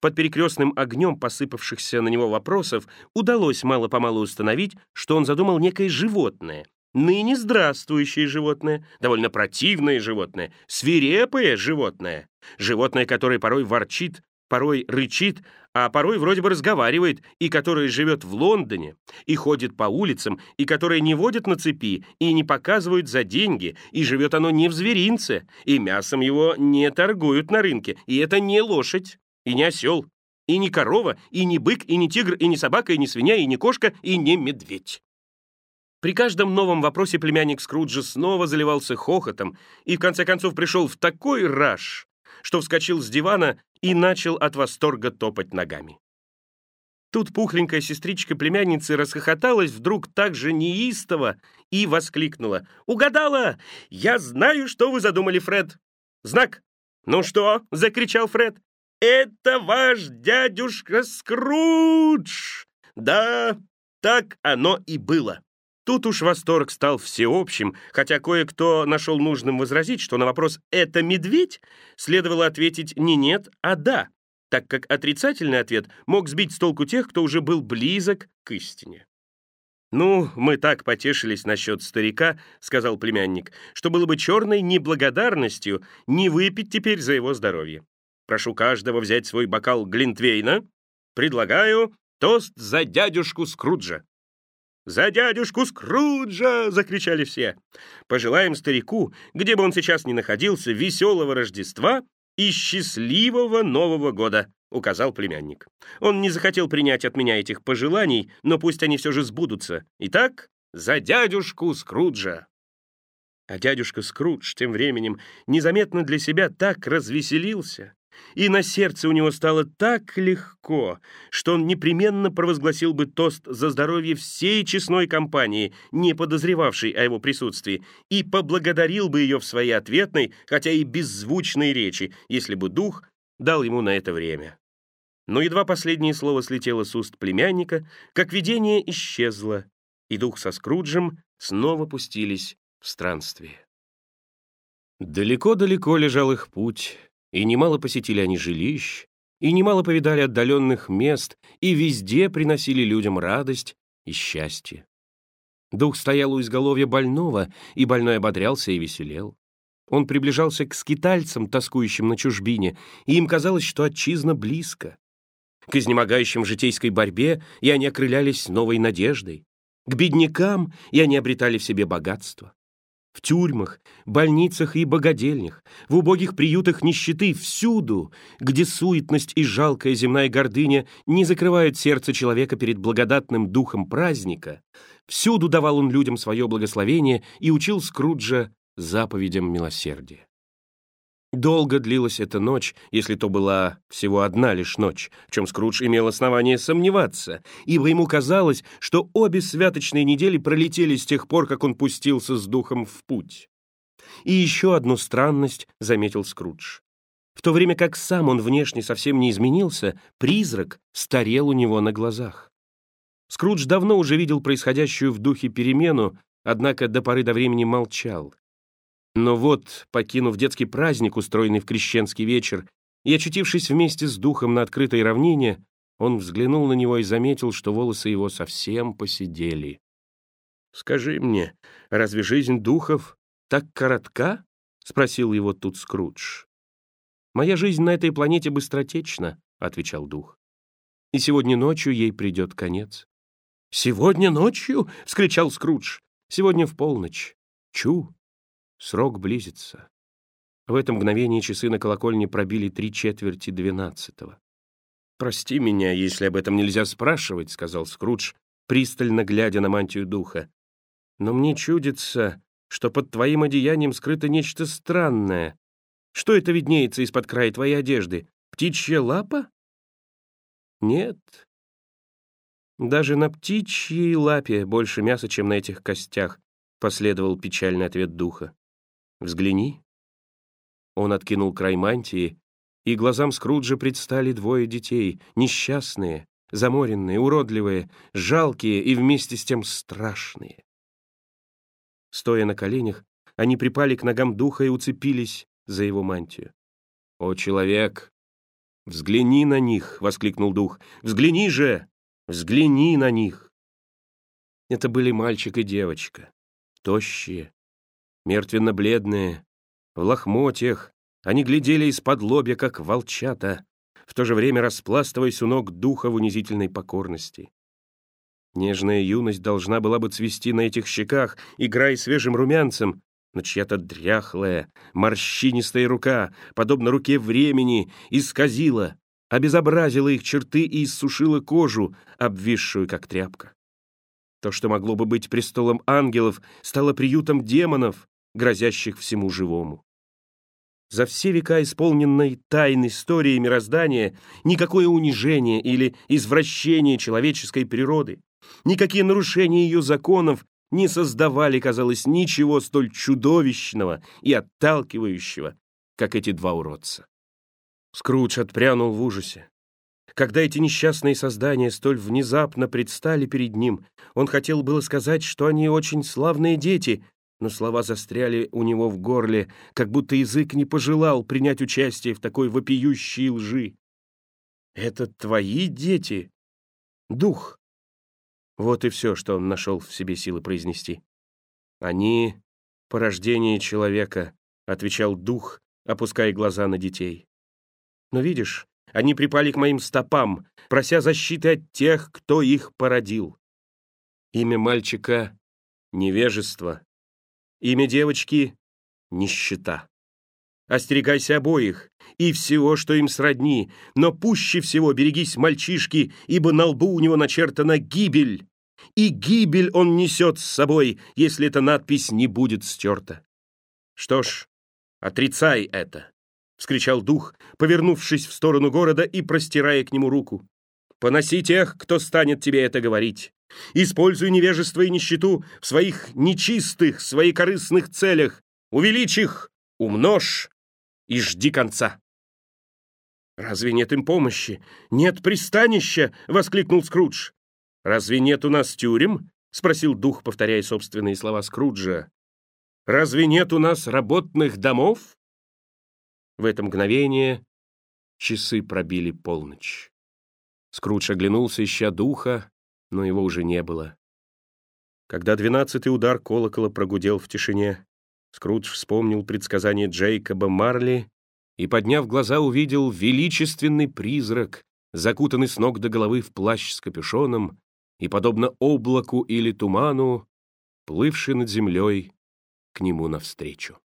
Под перекрестным огнем посыпавшихся на него вопросов удалось мало-помалу установить, что он задумал некое животное, ныне здравствующее животное, довольно противное животное, свирепое животное, животное, которое порой ворчит, порой рычит, а порой вроде бы разговаривает, и которое живет в Лондоне, и ходит по улицам, и которое не водит на цепи, и не показывают за деньги, и живет оно не в зверинце, и мясом его не торгуют на рынке, и это не лошадь и не осел, и не корова, и не бык, и не тигр, и не собака, и не свинья, и не кошка, и не медведь. При каждом новом вопросе племянник Скруджа снова заливался хохотом и в конце концов пришел в такой раж, что вскочил с дивана и начал от восторга топать ногами. Тут пухленькая сестричка племянницы расхохоталась вдруг так же неистово и воскликнула. «Угадала! Я знаю, что вы задумали, Фред!» «Знак!» «Ну что?» — закричал Фред. Это ваш дядюшка Скрудж! Да, так оно и было. Тут уж восторг стал всеобщим, хотя кое-кто нашел нужным возразить, что на вопрос «это медведь?» следовало ответить не «нет», а «да», так как отрицательный ответ мог сбить с толку тех, кто уже был близок к истине. «Ну, мы так потешились насчет старика», — сказал племянник, «что было бы черной неблагодарностью не выпить теперь за его здоровье. Прошу каждого взять свой бокал Глинтвейна. Предлагаю тост за дядюшку Скруджа». «За дядюшку Скруджа!» — закричали все. «Пожелаем старику, где бы он сейчас ни находился, веселого Рождества и счастливого Нового года», — указал племянник. Он не захотел принять от меня этих пожеланий, но пусть они все же сбудутся. Итак, за дядюшку Скруджа!» А дядюшка Скрудж тем временем незаметно для себя так развеселился, и на сердце у него стало так легко, что он непременно провозгласил бы тост за здоровье всей честной компании, не подозревавшей о его присутствии, и поблагодарил бы ее в своей ответной, хотя и беззвучной речи, если бы дух дал ему на это время. Но едва последнее слово слетело с уст племянника, как видение исчезло, и дух со Скруджем снова пустились в странствие. Далеко-далеко лежал их путь, и немало посетили они жилищ, и немало повидали отдаленных мест, и везде приносили людям радость и счастье. Дух стоял у изголовья больного, и больной ободрялся и веселел. Он приближался к скитальцам, тоскующим на чужбине, и им казалось, что отчизна близко. К изнемогающим в житейской борьбе и они окрылялись новой надеждой. К беднякам и они обретали в себе богатство. В тюрьмах, больницах и богадельнях, в убогих приютах нищеты, всюду, где суетность и жалкая земная гордыня не закрывают сердце человека перед благодатным духом праздника, всюду давал он людям свое благословение и учил Скруджа заповедям милосердия. Долго длилась эта ночь, если то была всего одна лишь ночь, в чем Скрудж имел основание сомневаться, ибо ему казалось, что обе святочные недели пролетели с тех пор, как он пустился с духом в путь. И еще одну странность заметил Скрудж. В то время как сам он внешне совсем не изменился, призрак старел у него на глазах. Скрудж давно уже видел происходящую в духе перемену, однако до поры до времени молчал. Но вот, покинув детский праздник, устроенный в крещенский вечер, и очутившись вместе с духом на открытой равнине, он взглянул на него и заметил, что волосы его совсем посидели. «Скажи мне, разве жизнь духов так коротка?» — спросил его тут Скрудж. «Моя жизнь на этой планете быстротечна», — отвечал дух. «И сегодня ночью ей придет конец». «Сегодня ночью?» — вскричал Скрудж. «Сегодня в полночь. Чу, Срок близится. В это мгновение часы на колокольне пробили три четверти двенадцатого. «Прости меня, если об этом нельзя спрашивать», — сказал Скрудж, пристально глядя на мантию духа. «Но мне чудится, что под твоим одеянием скрыто нечто странное. Что это виднеется из-под края твоей одежды? Птичья лапа?» «Нет. Даже на птичьей лапе больше мяса, чем на этих костях», — последовал печальный ответ духа. Взгляни». Он откинул край мантии, и глазам Скруджа предстали двое детей, несчастные, заморенные, уродливые, жалкие и вместе с тем страшные. Стоя на коленях, они припали к ногам духа и уцепились за его мантию. «О, человек! Взгляни на них!» — воскликнул дух. «Взгляни же! Взгляни на них!» Это были мальчик и девочка, тощие, мертвенно-бледные, в лохмотьях, они глядели из-под лобья, как волчата, в то же время распластываясь у ног духа в унизительной покорности. Нежная юность должна была бы цвести на этих щеках, играя свежим румянцем, но чья-то дряхлая, морщинистая рука, подобно руке времени, исказила, обезобразила их черты и иссушила кожу, обвисшую, как тряпка. То, что могло бы быть престолом ангелов, стало приютом демонов, грозящих всему живому. За все века исполненной тайн истории мироздания никакое унижение или извращение человеческой природы, никакие нарушения ее законов не создавали, казалось, ничего столь чудовищного и отталкивающего, как эти два уродца. Скрудж отпрянул в ужасе. Когда эти несчастные создания столь внезапно предстали перед ним, он хотел было сказать, что они очень славные дети, но слова застряли у него в горле, как будто язык не пожелал принять участие в такой вопиющей лжи. «Это твои дети? Дух!» Вот и все, что он нашел в себе силы произнести. «Они — порождение человека», — отвечал дух, опуская глаза на детей. «Но видишь, они припали к моим стопам, прося защиты от тех, кто их породил. Имя мальчика — невежество, Имя девочки — нищета. Остерегайся обоих и всего, что им сродни, но пуще всего берегись мальчишки, ибо на лбу у него начертана гибель, и гибель он несет с собой, если эта надпись не будет стерта. Что ж, отрицай это, — вскричал дух, повернувшись в сторону города и простирая к нему руку. Поноси тех, кто станет тебе это говорить. Используй невежество и нищету в своих нечистых, своекорыстных целях. Увеличь их, умножь и жди конца. «Разве нет им помощи? Нет пристанища!» — воскликнул Скрудж. «Разве нет у нас тюрем?» — спросил дух, повторяя собственные слова Скруджа. «Разве нет у нас работных домов?» В это мгновение часы пробили полночь. Скрудж оглянулся, ища духа, но его уже не было. Когда двенадцатый удар колокола прогудел в тишине, Скрудж вспомнил предсказание Джейкоба Марли и, подняв глаза, увидел величественный призрак, закутанный с ног до головы в плащ с капюшоном и, подобно облаку или туману, плывший над землей к нему навстречу.